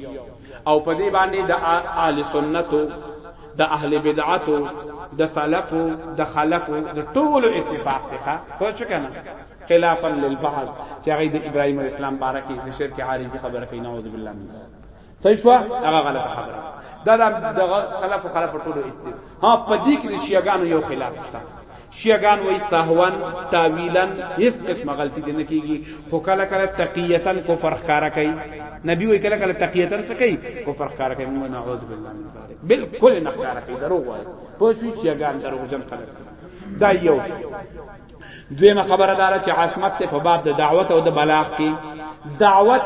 او په دې باندې د اهل سنتو د اهل بدعتو د سلفو د خلفو د ټولو اتفاق ته خو څه کنه خلافا للبعض چې هغه د ابراهيم عليه السلام بارکه د شرک عارض خبره کوي نعوذ بالله من ذلك صحیح شو هغه غلطه خبره دا د سلف خلف ټولو اتفاق ها پدې کې د شیعاګانو یو خلاف شته شیعاګان وای سهوان تاویلن هیڅ قسمه غلطی دې نه کیږي خو کله کله تقیتن کو فرق کارا کوي نبی وای کله کله تقیتن څه کوي کو فرق کارا کوي موږ نعوذ بالله من ذلک بالکل نه کارا کوي دروغ وای په شوی شیعاګان دروغ جن خلک دا یو دویمه خبره داره چې عصمت ته په باب د دعوت او د بلاغ کې دعوت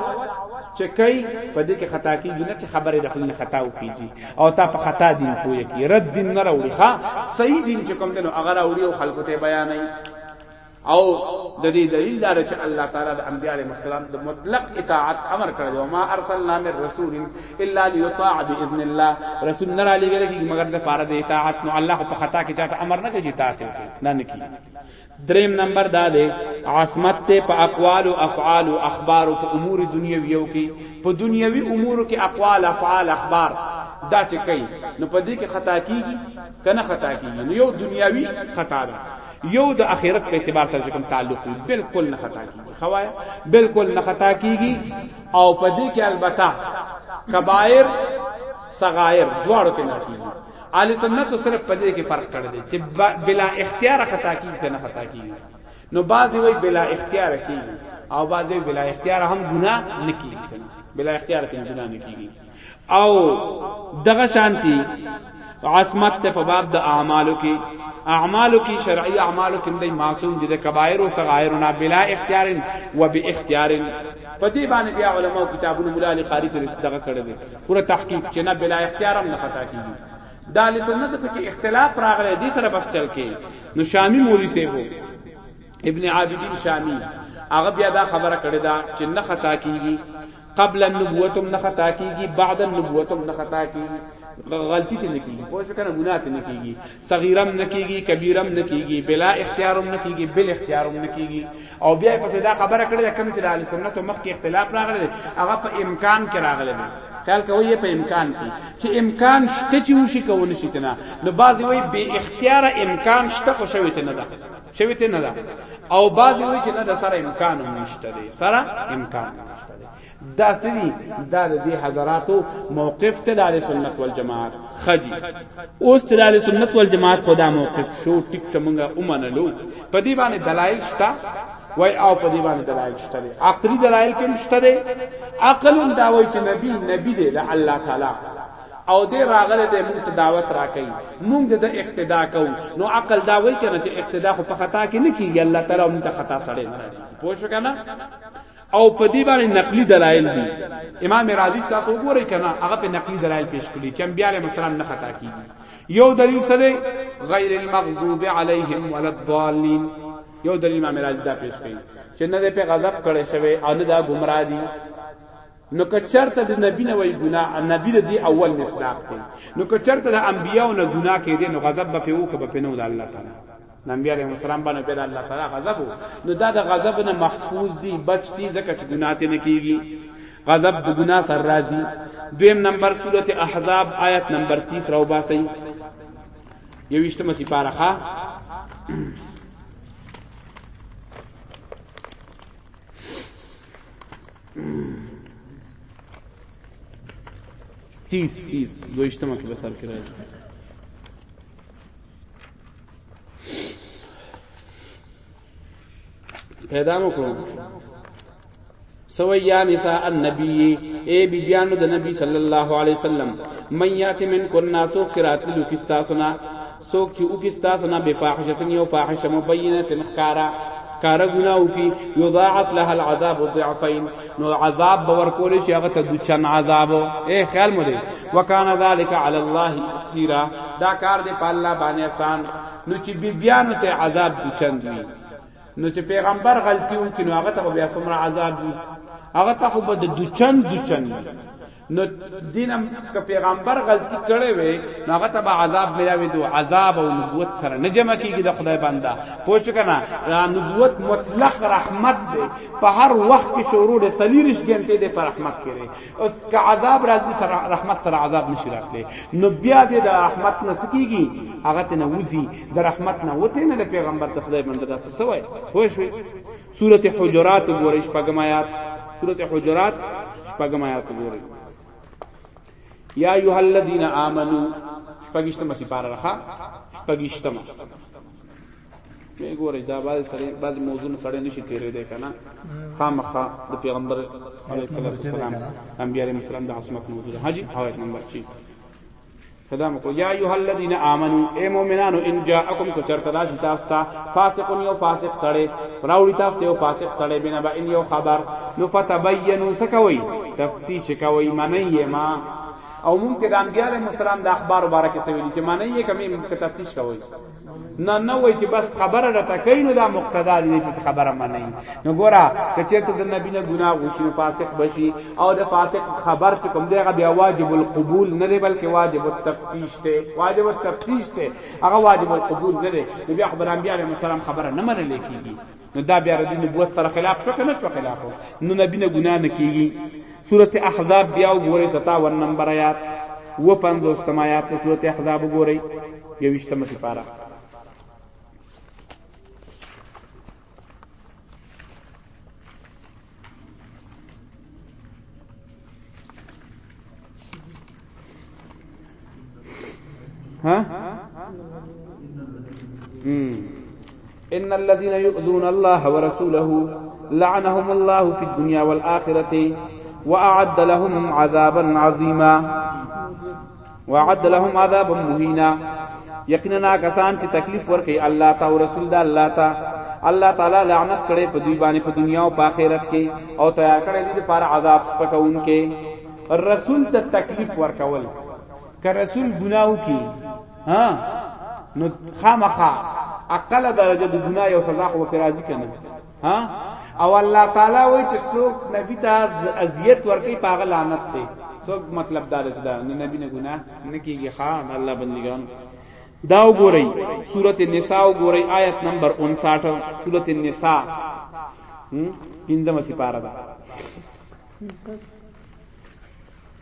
چې کوي په دې کې خطا کیږي نه چې خبره د خپل خطا او کیږي او تا په خطا دین کوی کی رد دین نه راوړي ښا صحیح دین چې کوم دین هغه راوړي او خلکو ته بیان نه او د دې دلیل دار چې الله تعالی د انبیاء علیهم السلام د مطلق اطاعت امر کړی او ما ارسلنا من رسول الا ليطاع باذن الله رسول نه را لګل کی مگر د پاره د اطاعت نو الله په خطا کې چاته امر نه کوي اطاعت وکړي نه نه کی دریم نمبر دا دی عصمت ته په اقوال او افعال او اخبار او امور دنیویو کې په دنیوي امور کې اقوال افعال اخبار دا چې کوي نو په دې کې خطا کیږي کنه خطا کیږي نو یو دنیوي خطا ده یو د اخرت په اعتبار سره کوم تعلق دی بالکل نه خطا کیږي خوایا بالکل نه خطا کیږي او په دې کې البته کبایر صغایر دواړو کې نه کیږي اهل سنت صرف په دې کې فرق کړی دی چې بلا اختیار خطا کیږي کنه خطا کیږي نو بعضی وی بلا اختیار کیږي او بعضی بلا اختیار هم ګناه نه کیږي بلا اختیار کې ګناه نه کیږي او دغه شانتی عصمت ته په باب د اعمالو کې اعمالو کې شرعي اعمالو کې د معصوم دي د کبایر او صغائر نه بلا اختیار و به اختیار په دې باندې بیا علماو کتابونو مولا علی قاری پر دغه کړی دی پوره تحقیق چې نه بلا اختیار هم نه خطا کیږي دا علی سنت په کې اختلاف راغلی دی سره بس چل کې نو شامی مولوی سیبو ابن عابدین شامی هغه بیا دا خبره کړی دا چې نه خطا کیږي قبل النبوت هم نه خطا کیږي بعد النبوت هم نه خطا کیږي غلطی ته نکیږي پوه شو کنه ګناه ته نکیږي صغیرم نکیږي کبیرم نکیږي بلا اختیارم نکیږي بل اختیارم نکیږي او بیا په دا خبره کړې کم چې د سنت مخ کې اختلاف راغلی هغه په امکان کې راغلی خیال کوي په امکان کې چې امکان شته چې وشي کول شي تنه نو بعضی وی به اختیار امکان شته خو شوی تنه ده شوی ته نه ده او بعد وی چې نه د سره امکان نشته دی سره امکان نشته دی دا سری دا د دې حضراتو موقف ته د سنت والجماعت خدي اوس ته د سنت والجماعت خدا موقف شو ټیک څنګه اومنلو په دې باندې دلایل شته وای او په دې باندې دلایل شته دي عقلي دلایل کې شته دي عقل دا وای چې نبی نبی دی د الله تعالی او دې راغله دې مونږ ته دعوت راکړي مونږ د اقتدا کوو نو عقل دا وایي کنه چې اقتدا خو په خطا کې نه کیږي الله تعالی مونږ ته خطا سړی نه راځي پوه شو کنه او په دې باندې نقلي دلایل دي امام رازي تاسو وګورئ کنه هغه په نقلي دلایل پیش کړي چې انبیاء علیهم السلام نه خطا کیږي یو دلیل سره غیر المغضوب علیهم ولا الضالین یو دلیل امام رازي دا پیش کړي چې نه په غضب کړي شوی او نه دا گمراه دي نو که چرته د نبی نه وای ګناه نبی د دی اول مصداق دی نو که چرته د انبیانو نه ګناه کې دی نو غضب به پیو که به پینو د الله تعالی نبی علیہ السلام باندې پیدا الله تعالی غضب نو دا د غضب نه محفوظ دی بچ دی ځکه چې ګناه ته نه کیږي غضب د ګناه سره راځي دویم نمبر سورته احزاب آیت نمبر 30 راو باسي یوشتمه سپارخه تیس تیس دوشتمه کې به سر کې راځي پیدا مو کړو سوی یا نساء النبی اے بیبیانو د نبی صلی الله علیه وسلم من یات من کن ناسو قرات لو کستا سنا څوک چې وکي ستاسو نه به فاحشه یو فاحشه مبینه ښکارا ښکارا ګنا وکي یضاعف لها العذاب ضعفین نو عذاب باور کول شي هغه ته د چن عذاب اے خیال مو دی وکانا ذالک علی الله یسیرا دا کار دی په الله باندې آسان نو چې بی بیان ته عذاب د چن دی نو چې پیغمبر غلطی وکي نو هغه ته بیا څومره عذاب دی هغه ته خو به د دوچن دوچن نو دینم که پیغمبر غلطی کړي وي نو هغه ته به عذاب ملاوي دو عذاب او نبوت سره نه جمع کیږي د خدای بندا پوه شو کنه نبوت مطلق رحمت دی په هر وخت کې شروع د سلیریش ګنټه د پر رحمت کړي او که عذاب راځي سره رحمت سره عذاب نشي راتلی نو بیا د رحمت نه سکیږي هغه ته نه وځي د رحمت نه وته نه د پیغمبر د خدای بندا ته سوای پوه شو سورت حجرات گورش پگم آیات سورت حجرات شپگم آیات گورش یا ایها الذین آمنو شپږشتمه سپاره راخه شپږشتمه می ګورې دا باز سره باز موضوع سره نشي تیرې ده کنه خامخا د پیغمبر علیه السلام انبیاء علیه السلام د عصمت موضوع ده حاجی حوایت نمبر 3 سلام کو یا ایها الذین آمنو اے مومنانو ان جاءکم کو چرته دا شتا استا فاسق یو فاسق سړی راوړی تاسو ته فاسق سړی بنا با ان یو خبر نو فتبینوا سکوي تفتیش کوي منی ما او مونږ ته د انبیاء علیهم السلام د اخبار مبارک سویلی چې منی کمی تفتیش کوي نه نه وای چې بس خبره را تکای نو دا مقتدا دی چې خبره منای نو ګورا کچته د نبی نه ګناه وشي نو فاسق بشي او د فاسق خبر چې کوم دیغه بیا واجب القبول نه دی بلکې واجب التفتیش دی واجب التفتیش دی هغه واجب القبول نه دی نو بیا خبران بیا مسلمان خبره نه منل کیږي نو دا بیا د نبوت سره خلاف شو کنه شو خلاف نو نبی نه ګناه نه کیږي سورته احزاب بیا وګورئ 57 نمبر آیات و 50 تم آیات سورته احزاب وګورئ یوشتمه سپاره ها مم. إن الذين يؤذون الله ورسوله لعنهم الله في الدنيا والآخرة وأعد لهم عذابا عظيما وعد لهم عذاب مهینا یقینا کسان چې تکلیف ورکړي الله تعالی رسول دا الله تعالی الله تعالی لعنت کړي په دوی باندې په دنیا او په آخرت کې او تیار کړي دي لپاره عذاب سپکونکې رسول ته تکلیف ورکول که رسول ګناو کی ها نو خامخا اقل درجه د ګناه او سزا خو پر راضی کنه ها او الله تعالی وای چې څوک نبی ته اذیت ورکړي پاغه لعنت دی څوک مطلب دا چې دا نبی نه ګناه نه کیږي خان الله بندگان دا وګورئ سورۃ النساء وګورئ آیت نمبر 59 سورۃ النساء پنځمه سپاره ده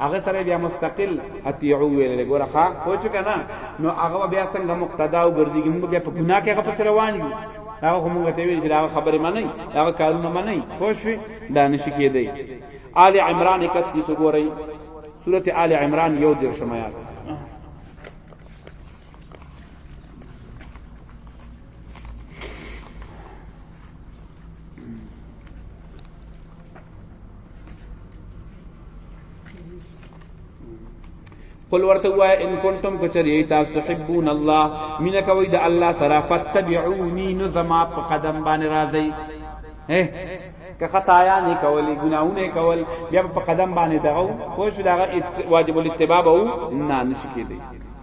هغه سره بیا مستقل اطیعو ویل ګوره ښا پوچ کنه نو هغه بیا څنګه مقتدا او ګرځي موږ بیا په ګناه کې هغه پس روان یو هغه هم موږ ته ویل چې هغه خبره مانی هغه کارونه مانی پوه شو دا نشي کېدی آل عمران 31 ګورئ سورته آل عمران یو درشم آیات قل ورته وای ان کنتم کچری تاسو تحبون الله مینا کوي د الله سره فتبعونی نو زما په قدم باندې راځي که خطایا نه کولی ګناونه کول بیا په قدم باندې دغه خو شو دغه واجب الاتباع او نه نشکې دی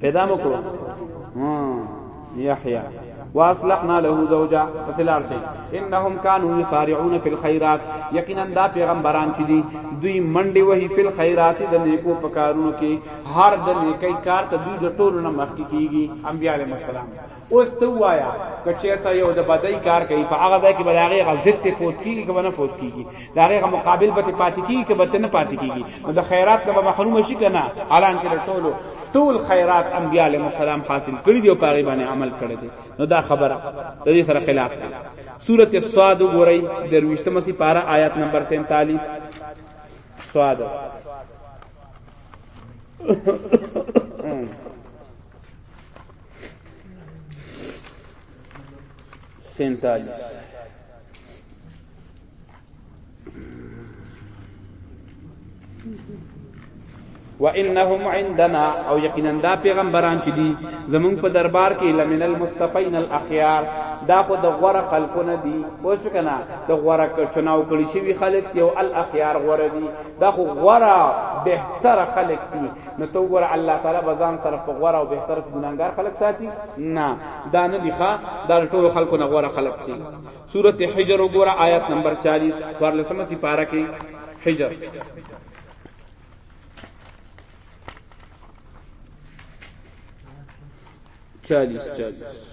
پیدا مکړو یحیی واصلحنا له زوجا پس لار شي انهم كانوا يسارعون في الخيرات یقینا دا پیغمبران چې دي دوی منډي وهي په خیرات د نیکو پکارونو کې هر د نیکي کار ته دوی د ټولو نه مخکې کیږي انبیاء علیهم السلام اوس ته وایا که چیرته یو د بدای کار کوي په هغه ځای کې به هغه غزت ته فوت کیږي که نه فوت کیږي دا هغه مقابل به پاتې کیږي که به نه پاتې کیږي نو د خیرات نه به محروم شي کنه الان کې ټول ټول خیرات انبیاء علیهم السلام حاصل کړی دی او پاغي باندې عمل کړی دی نو دا خبره د دې سره خلاف ده سورۃ الصاد وګورئ درويشتمه سي پارا آیات نمبر 47 صاد سینتالیس وانهم عندنا او یقینا دا پیغمبران چې دي زمونږ په دربار کې لمن المستفین الاخيار دا خو د غوړه خلکو نه دي پوه شو کنه د غوړه چناو کړی شوی خلک یو الاخيار غوړه دي دا خو غوړه بهتر خلک دي نو ته وګوره الله تعالی به ځان سره په غوره او بهتر ګناګار خلق ساتي نه دا نه دی ښا دا ټول خلکو نه غوره خلق دي سورته حجر وګوره آیات نمبر 40 ورلسمه سی پارا کې حجر چالیس چالیس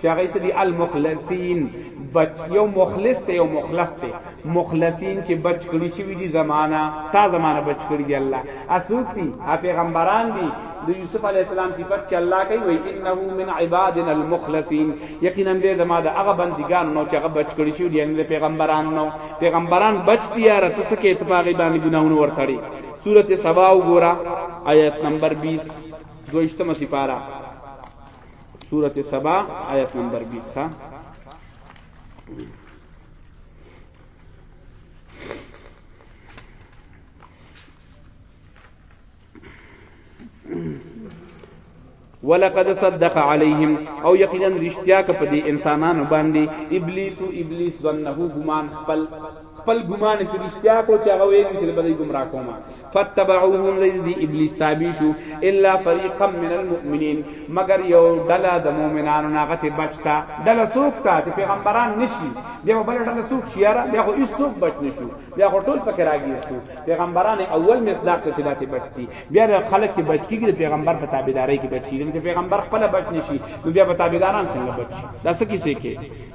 چې هغه څه دي المخلصین بچ یو مخلص ته یو مخلص ته مخلصین چې بچ کړی شوی دي زمانہ تا زمانہ بچ کړی دی الله اسوک دي پیغمبران دي د یوسف علی السلام صفت چې الله کوي وای انه من عبادنا المخلصین یقینا دې زما د هغه بندګان نو چې هغه بچ کړی شوی دي یعنی پیغمبران نو پیغمبران بچ دي یاره تاسو کې اتفاقی باندې ګناونه ورتړي سورته سبا وګوره آیت نمبر 20 دویشتمه سپاره سورة سبا آیت نمبر 20 ها ولقد صدق عليهم او یقینا رشتیا ک په دې انسانانو باندې ابلیس ابلیس ظنه ګمان خپل خپل ګمان کې رښتیا کړو چې هغه ویل چې به دې گمراه کوما فتبعوهم لذي ابلیس تابع شو الا فريقا من المؤمنين مگر یو ډله د مؤمنانو نه غته بچتا ډله سوق تا چې پیغمبران نشي بیا بل ډله سوق شیاره بیا خو هیڅ سوق بچ نشو بیا خو ټول پکې راګیر شو پیغمبران اول مصداق ته چلاته بچتی بیا خلک چې بچ کیږي پیغمبر په تابعداري کې بچ کیږي چې پیغمبر خپل بچ نشي نو بیا په تابعداران څنګه بچ دا څه کیسه کې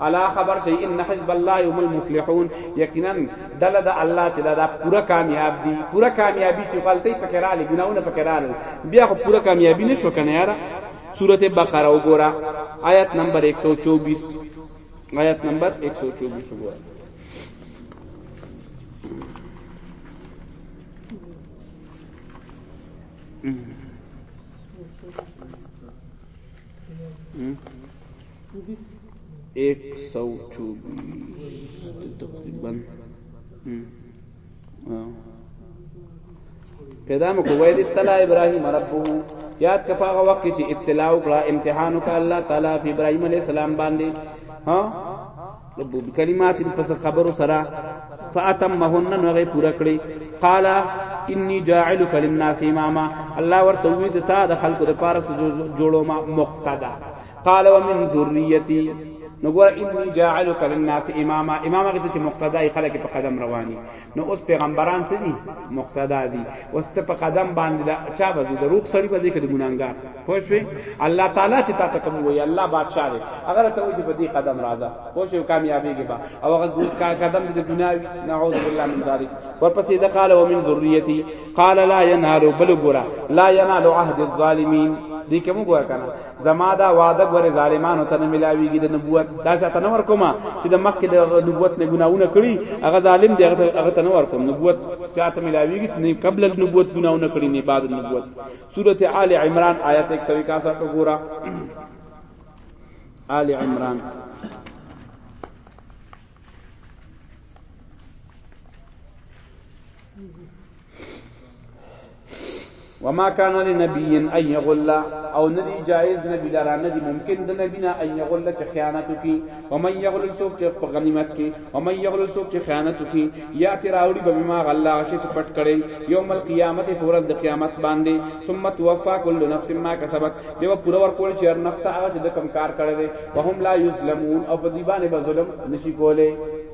الا خبر شي ان حزب الله هم المفلحون یقینا دل د الله چې دا پورا کامیاب دي پورا کامیابی چې غلطي پکراله ګناونه پکراله بیا خو پورا کامیابی نشو کنه یاره سورته بقره وګوره آیت نمبر 124 آیت نمبر 124 وګوره Mm-hmm. ایک سو چوبیس تقریبا پیدا مکو وید ابتلا ابراهیم ربه یاد کفاغه وخت چې ابتلا او کړه امتحان وکړه الله تعالی په ابراهیم علی السلام باندې ها رب بکلمات پس خبرو سره فاتمهن نو غي پورا کړی قال انی جاعلک للناس اماما الله ورته وی ته د خلکو لپاره جوړو ما مقتدا قال ومن ذريتي نو ګور انی جاعلک للناس اماما امام هغه ته مقتدای خلک په قدم رواني نو اوس پیغمبران څه دي مقتدا دي اوس ته په قدم باندې چا بځي د روح سړی بځي کې د ګناګار پوه شئ الله تعالی چې تاسو کوم وي الله بادشاہ دی اگر ته وځي په دې قدم راځه پوه شئ کامیابیږي با او هغه قدم د ګناوي نعوذ بالله من ذلک ورپسې د قال ومن ذريتي قال لا ينال بل ګرا لا ينال عهد الظالمين دې کوم ګور کنه زما دا وعده غوري ظالمانو ته نه ملاويږي د نبوت دا چاته نه ورکوم چې د مخکې د نبوت نه ګناونه کړی هغه ظالم دی هغه ته نه ورکوم نبوت چاته ملاويږي چې نه قبل النبوت ګناونه کړی نه بعد النبوت سوره آل عمران آیت 161 وګوره آل عمران وما كان لنبي ان يغل او ندي جائز نبی لرا ندي ممکن د نبی نه ان يغل چې خیانت کی ومن يغل سوق چې په غنیمت کی ومن يغل سوق چې خیانت کی یا تراوړي به ما غلا شي چې پټ کړي یوم القیامت فورا د قیامت باندې ثم توفى كل نفس ما كسبت دیو پورا ور کول چې هر نفس هغه چې د کم کار کړي وهم لا یظلمون او په دی باندې به ظلم نشي کوله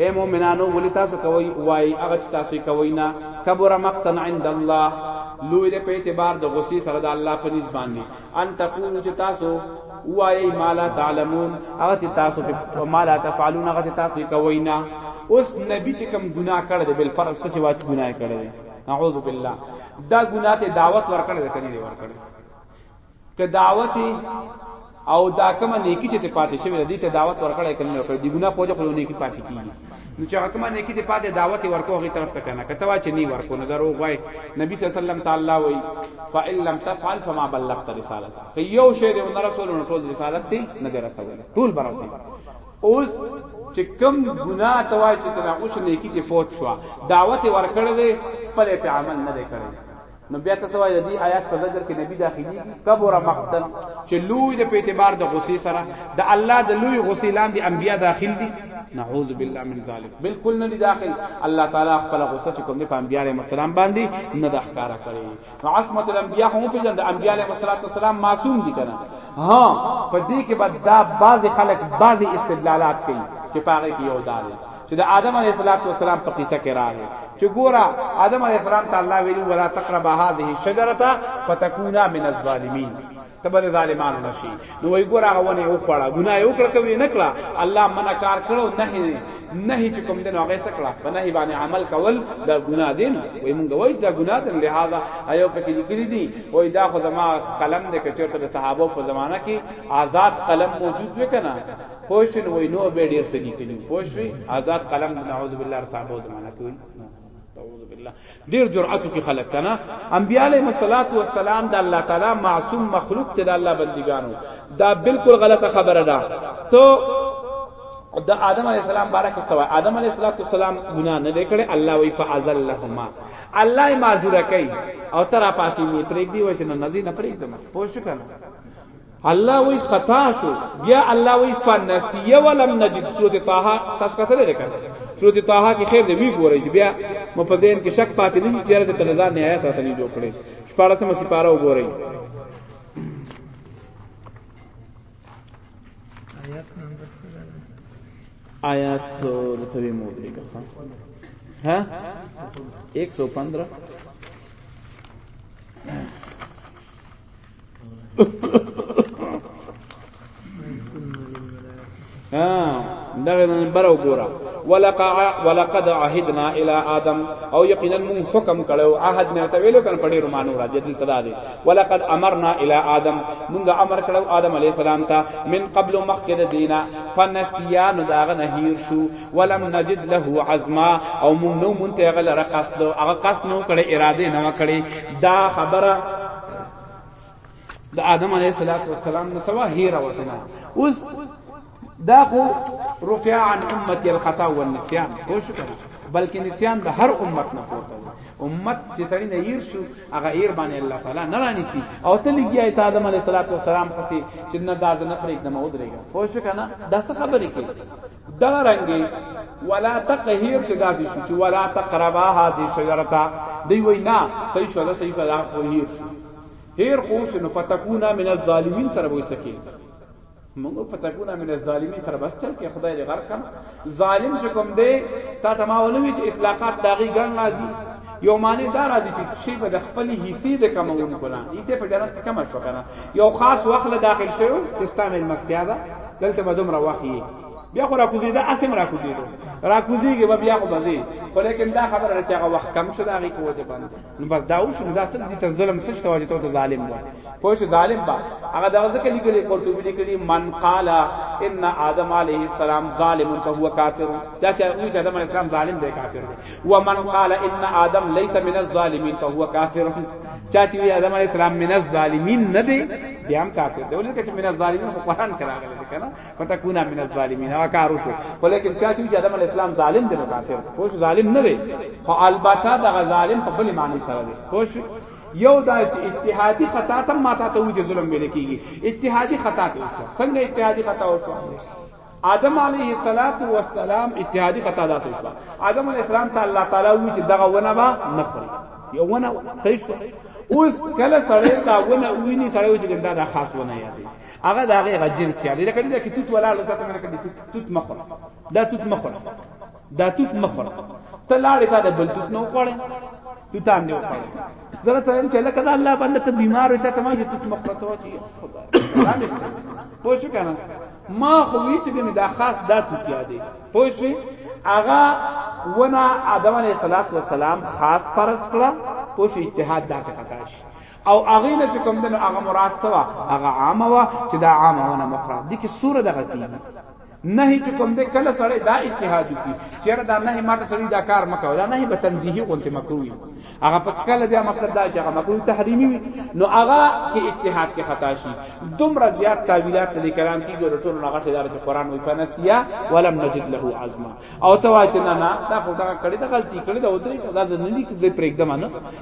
اے مومنانو ولی تاسو کوي وای هغه چې تاسو کوي نه کبر مقتن عند الله لوی دې په اعتبار د غصې سره د الله په نس باندې ان تقولوا چې تاسو وای مالا تعلمون هغه چې تاسو په مالا تفعلون هغه چې تاسو کوي نه اوس نبی چې کوم ګناه کړی دی بل فرض ته چې واچ ګناه کړی دی اعوذ بالله دا ګناه ته دعوت ورکړی دی کړی دی ورکړی ته دعوت او دا کومه نیکی چې ته پاتې شوی دې ته دعوت ورکړې کنه نه کړې دی ګناه پوجا خو نیکی پاتې کیږي نو چې حکم نیکی دې پاتې دعوت ورکو هغه طرف ته کنه کته وا چې نی ورکو نه درو غوي نبی صلی الله علیه وسلم تعالی وای فإن لم تفعل فما بلغت رسالت که یو شی دې نو رسول نو ټول رسالت دې نه درسول ټول برسي اوس چې کم ګناه توای چې تنا اوس نیکی دې فوت شو دعوت ورکړې دې پلې په عمل نه دې کړې نو بیا تاسو وایي د دې آیات په ذکر کې نبی داخلي کبر مقتل چې لوی د په اعتبار د غصې سره د الله د لوی غصې لاندې انبیا داخل دي نعوذ بالله من ذلک بالکل نه داخل الله تعالی خپل غصه کوم نه په انبیاء علیهم السلام باندې نه د ښکارا کړي نو عصمت الانبیاء هم په جند انبیاء علیهم السلام معصوم دي کنه ها په دې کې بعد دا بعض خلک بعض استدلالات کوي چې پاره کې یو دار چې د آدم علیه السلام په قصه کې راغی چې ګوره آدم علیه السلام ته الله ویلو ولا تقرب هذه الشجره فتكونا من الظالمین تبر ظالمانو نشي نو وی ګور هغه ونه یو خړه ګناه یو کړ کوي نه کړه الله منع کار کړو نه نه چې کوم دین هغه څه کړه په نه باندې عمل کول دا ګناه دین وی مونږ وای دا ګناه دین لہذا ایو پکې لیکلي دي وای دا خو زما قلم دې کچرته صحابه په زمانہ کې آزاد قلم موجود وکنه پوه شوې نو وینو به ډیر څه لیکلي پوه شوې آزاد قلم نعوذ بالله صاحب زمانہ کوي اعوذ بالله ډیر جرأت کی خلق کنا انبیاء علیهم الصلاۃ والسلام د الله تعالی معصوم مخلوق ته د الله بندگانو دا بالکل غلطه خبره ده تو د آدم علی السلام بارک سوا آدم علی السلام ګناه نه وکړي الله وی فازلهما الله معذور کوي او تر پاسې می پرېګ دی وښنه نزی نه پرېګ دم پوښ کنه الله وی خطا شو بیا الله وی فنسی ولم نجد سورۃ طه تاسو کتل ده کنه سورۃ طه کې خیر دی وی ګورئ چې بیا مو په ذهن کې شک پاتې نه شي چې ته نزان نه آیات راته نه جوړ کړي شپاره سم سپاره وګورئ آیات نمبر آیات د توی مو دغه ها 115 دغه نن بر وګوره ولقا ولقد عهدنا الى ادم او یقینا مون حکم کړو عهد نه ته ویلو کنه پډې رومانو را دي دلته دا دي ولقد امرنا الى ادم مونږه امر کړو ادم علی السلام ته من قبل مخکد دینا فنسیان داغه نهیر شو ولم نجد له عزما او مون نو مونته غل رقص دو هغه قص نو کړي اراده نه کړي دا خبره د آدم علیه السلام نه سوا هیره وتنه اوس دا خو رفع عن امتی الخطا والنسیان خو شو کنه بلکې نسیان د هر امت نه پورته دی امت چې سړی نه ير شو هغه ير باندې الله تعالی نه رانی سي او ته لګي ته آدم علیه السلام پسې چې نه داز نه پرېږدم او درېږم پوه شو کنه دا څه خبرې کې دا رنګي ولا تقهیر کې داسې شو چې ولا تقربا هذه شجرتا دی وینا صحیح شو دا صحیح فلا خو هیر شو هیر خو شنو فتكونا من الظالمین سره وې سکے موږ فتكونا من الظالمین سره بس چل کې خدای دې غرق کړه ظالم چې کوم دی تا ته ما ونه وی چې اطلاقات داغي ګڼ راځي یو معنی دا راځي چې شی په د خپل حصے د کمون کړه حصے په جنت کې کم شو کنه یو خاص وخت له داخل شو استعمال مختیا ده دلته به دومره وخت یې بیا خو راکوزیده اسم راکوزیده راکوزیږي به بیا خو بځي خو لیکن دا خبره راځي هغه وخت کم شو دا غي په وجه باندې نو بس دا اوس نو دا ستل دي ته ظلم څه شته وجه ته ظالم وای پوه شو ظالم با هغه دا ځکه لیکلي قرطبي لیکلي من قال ان ادم عليه السلام ظالم فهو کافر دا چې وی چې ادم عليه السلام ظالم دی کافر دی ومن قال ان آدم ليس من الظالمين فهو كافر چا چې آدم علیه السلام من الظالمین نه دی بیا هم کافر دی ولې چې من الظالمین خو قرآن کې راغلی دی کنه فتكون من الظالمین او کار وکړو ولیکن چا چې آدم علیه السلام ظالم دی نو کافر خو ظالم نه دی خو البته دا ظالم په بل معنی سره دی خو یو دا چې اجتهادي خطا تم ماته ته وځي ظلم ویل کیږي اجتهادي خطا ته څنګه اجتهادي خطا وشو آدم علیه الصلاۃ والسلام اتحادی خطا داسې وشو آدم علیه السلام ته الله تعالی وی چې دغه ونه با نه خوري یو ونه صحیح شو اوس کله سړی دا ونه ویني سړی وی چې دا د خاص ونه یادې هغه دا هغه جنس یادې لکه دا کې توت ولاله ځکه مې کړی توت مخور دا توت مخور دا توت مخور ته لاړې تا د بل توت نه وخوړې توتان دی وخوړې زره ته چې لکه دا الله باندې ته بیمار ته ته ما چې توت مخور ته وچی خدای پوه شو کنه ما خو وی چې ګنې دا خاص دا توت یادې پوه شو اغا ونه آدم علیه السلام خاص فرض کړه پوه شو اجتهاد داسې خطا شي او هغه نه چې کوم دنو هغه مراد سوا هغه عامه وا چې دا عامه ونه مقرر دي کې سوره دغه کیږي نهي چې کوم دې کله سړی دا اجتهاد وکړي چیرې دا نهي ماته سړی دا کار مکو دا نهي به تنزیهي غونته مکروي هغه په کله بیا مقصد دا چې هغه مکروه تحریمي وي نو هغه کې اجتهاد کې خطا شي دومره زیات تعویلات دې کلام کې ګور ټول هغه اداره چې قران وي فنسیا ولم نجد له عزما او ته وای چې نه نه دا خو دا کړی دا غلطي کړی دا وتري دا نه دي کې پرېږدم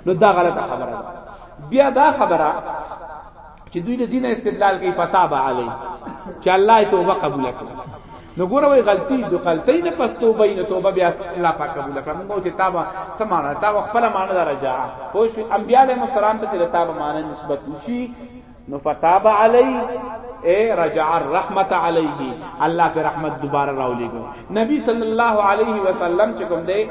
نو دا غلطه خبره ده بیا دا خبره چې دوی د دین استدلال کوي پتا به علی چې الله توبه قبول کړي نو ګوره وای غلطی د غلطی نه پس توبه نه توبه بیا الله پاک قبول کړه موږ چې تابه سمانه تابه خپل معنی درجه خو شو انبیاء علیهم السلام ته چې تابه معنی نسبت وشي نو فتاب علی اے رجع الرحمت علیه الله پر رحمت دوباره راولېګو نبی صلی الله علیه وسلم چې کوم دی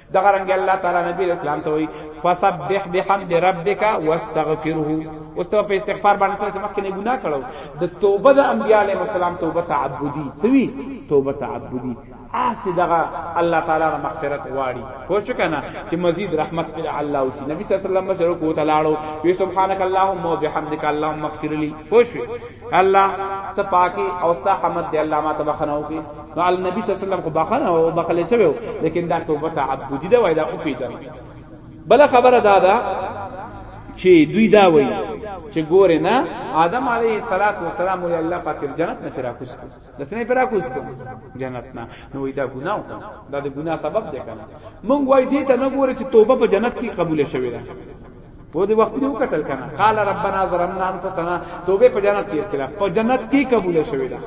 دغه رنګ الله تعالی نبی اسلام ته وی فسبح بحمد ربک واستغفره واستغفر په استغفار باندې چې مخکې نه ګناه کړو د توبه د انبیاء علیهم السلام توبه تعبدی سوي توبه تعبدی اس دغه الله تعالی نه مغفرت غواړي پوه شو کنه چې مزید رحمت پر الله او نبی صلی الله علیه وسلم سره کو تعالی وی سبحانك اللهم وبحمدك اللهم اغفر لي پوه شو الله ته پاکي او ستا حمد دی الله ما ته بخنه وکي نو ال نبی صلی الله علیه وسلم خو بخنه او بخله شوی لیکن دا توبه تعبدی ده وای دا او پیجن بل خبره دا ده چې دوی دا وای چې ګوره نه آدم علیه الصلاۃ والسلام ولې الله پاک جنت نه فرا کوس کو دسته نه فرا کوس کو جنت نه نو دا ګناه وکړه دا د ګناه سبب دی کنه مونږ وای دې ته نه ګوره چې توبه په جنت کې قبول شوی ده په دې وخت کې وکتل کنه قال ربنا ظلمنا انفسنا توبه په جنت کې استلام په جنت کې قبول شوی دا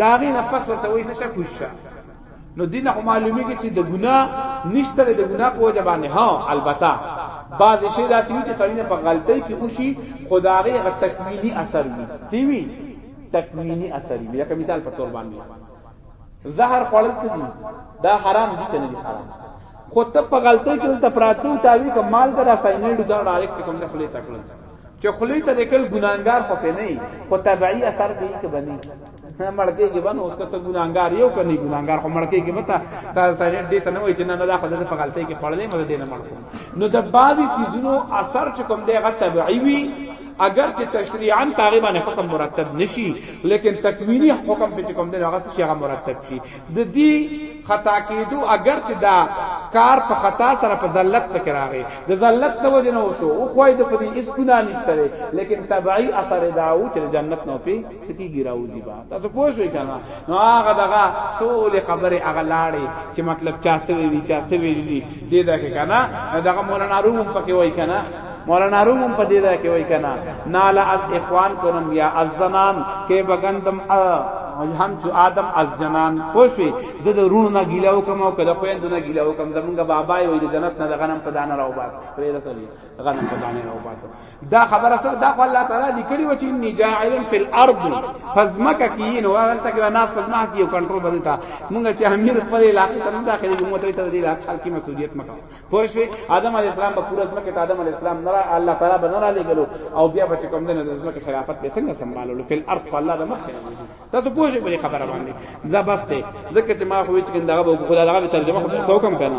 دا غي نه پس ورته وایي څه کوشه نو دینه خو معلومیږي چې د ګناه نشته د ګناه په وجه باندې ها البته بعض شی دا چې سړی نه په غلطۍ کې وشي خدای غ تکمیلی اثر وي سی وی تکمیلی اثر وي لکه مثال په تور باندې زهر خوړل څه دي دا حرام دي کنه دي حرام خو ته په غلطۍ کې ته پراته او تاوی کوم مال ته رساینې ډو دا ډایرکټ کوم نه خلی تکل چې خلی ته دکل ګناګار خو په نه خو تبعی اثر دی کې بني مړکه کې بنو اوس ته ګناګار یو کني ګناګار خو مړکه کې متا تا سره دې ته نه وای چې نه دا خو د په غلطۍ کې خړلې مده دې نه مړکو نو د بعضی چیزونو اثر چې کوم دی غته تبعی وي اگر چې تشریعا پاغه باندې حکم مرتب نشي لیکن تکوینی حکم په کوم دی هغه څه هغه مرتب شي د دې خطا کېدو اگر چې دا کار په خطا سره په ذلت پکې راغی د ذلت نه وجه نه وشو او خوای د پدې اس ګنا نشته لیکن تبعی اثر دا او چې جنت نه پی سکیږي راوځي با تاسو پوه شئ کنه نو هغه دغه ټول خبره هغه لاړې چې مطلب چا سوي دي چا سوي دي دې دا کې کنه دغه مولانا روم پکې وای کنه مولانا روم په دې دا کې وای کنه نال از اخوان کنم یا از زنان کې بغندم هم چې آدم از جنان خوشي زه د رونو نه ګیلا وکم او کله خويند نه ګیلا وکم زمونږ بابا یې د جنت نه د غنم په دانه راو باس پرې رسوي غنم په دانه راو باس دا خبره سره دا خو الله تعالی لیکلی و چې انی جاعل فی الارض فزمکه کی نو ولته کې ناس پزما کی او کنټرول بدل تا مونږ چې امیر خپل علاقې ته نه داخلي مو ته ته دې حال کی مسؤلیت مکو پوه شئ آدم علی السلام په پوره ځمکه ته آدم علی السلام نه الله تعالی به نه لګلو او بیا به کوم دنه د ځمکه خلافت به څنګه سمبالولو فی الارض الله د مخ تاسو پوه شئ په خبره باندې زبسته ځکه چې ما خو چې دغه خدای دغه ترجمه خو څوک هم کنه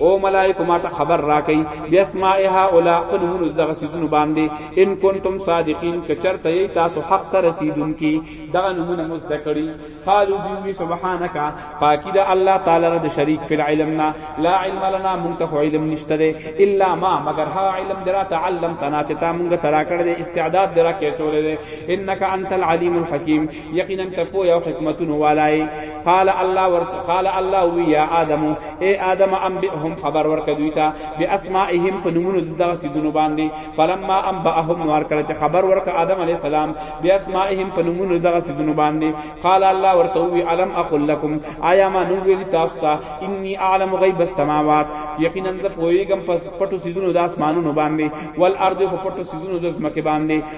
او ملائکه ما ته خبر راکې بیاسماء هؤلاء فنون دغه سيزونو باندې ان کنتم صادقین کچرته یی تاسو حق ته رسیدونکي دغه نمونه مزد کړي قالو دیوی سبحانك پاکی دا الله تعالی رد شریک فی العلمنا لا علم لنا منتف علم نشته الا ما مگر ها علم درا تعلم تنا ته تا مونږ ترا کړ دې استعداد درا کې چولې انك انت العلیم الحکیم یقینا ته پو یو حکمتونو والای قال الله ور قال الله وی یا ادم اے ادم انبئهم خبر ورک دوی تا باسمائهم په نمونه دغه سیدونو باندې فلما انبئهم نور کړه چې خبر ورک ادم علی السلام باسمائهم په نمونه دغه سیدونو باندې قال الله ورته وی علم اقول لكم آیا ما نو ویل تاسو ته انی اعلم غیب السماوات یقینا زه پویګم پس پټو سیدونو د اسمانونو باندې والارض په پټو سیدونو د زمکه باندې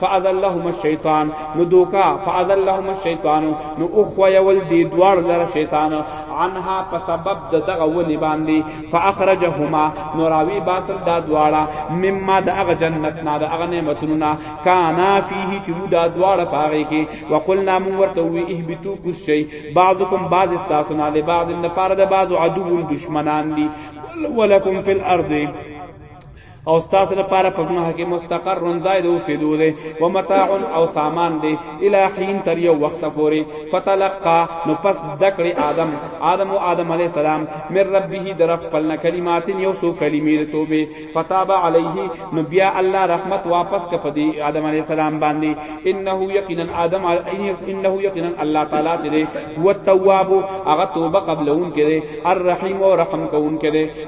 فاذلهم الشیطان نو دوکا فاذلهم الشیطان نو او خو یول دی دوار لره شیطان عنها په سبب د دغه ونی باندې فاخرجهما نو راوی باسل دا دواړه مما د هغه جنت نه د هغه نعمتونو نه کانا فيه چې وو دا دواړه پاره کې وقلنا مون ورته وی اهبتو کوس شي بعضکم بعض استاسنا لبعض نه پاره د بعض عدو دشمنان دي ولکم فی الارض او استاد لپاره په ګناه کې مستقر ځای د اوسېدو دی و متاع او سامان دی الہین تر یو وخت پورې فتلقا نو پس دکړي آدم آدم او آدم علی السلام مر ربه در خپل کلمات یو سو کلمې توبه فتاب علیه نو بیا الله رحمت واپس کپ دی آدم علی السلام باندې انه یقینا آدم انه یقینا الله تعالی دې هو التواب هغه توبه قبلون کړي الرحیم او رحم کون کړي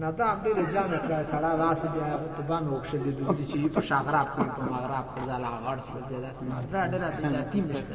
نه دا ډېر ځان کړه سړا داسې بیا تبان وښه دي دوی چې په شاغراب کې په مغرب کې دا لا غړ څه داسې نه دا ډېر اتي مشته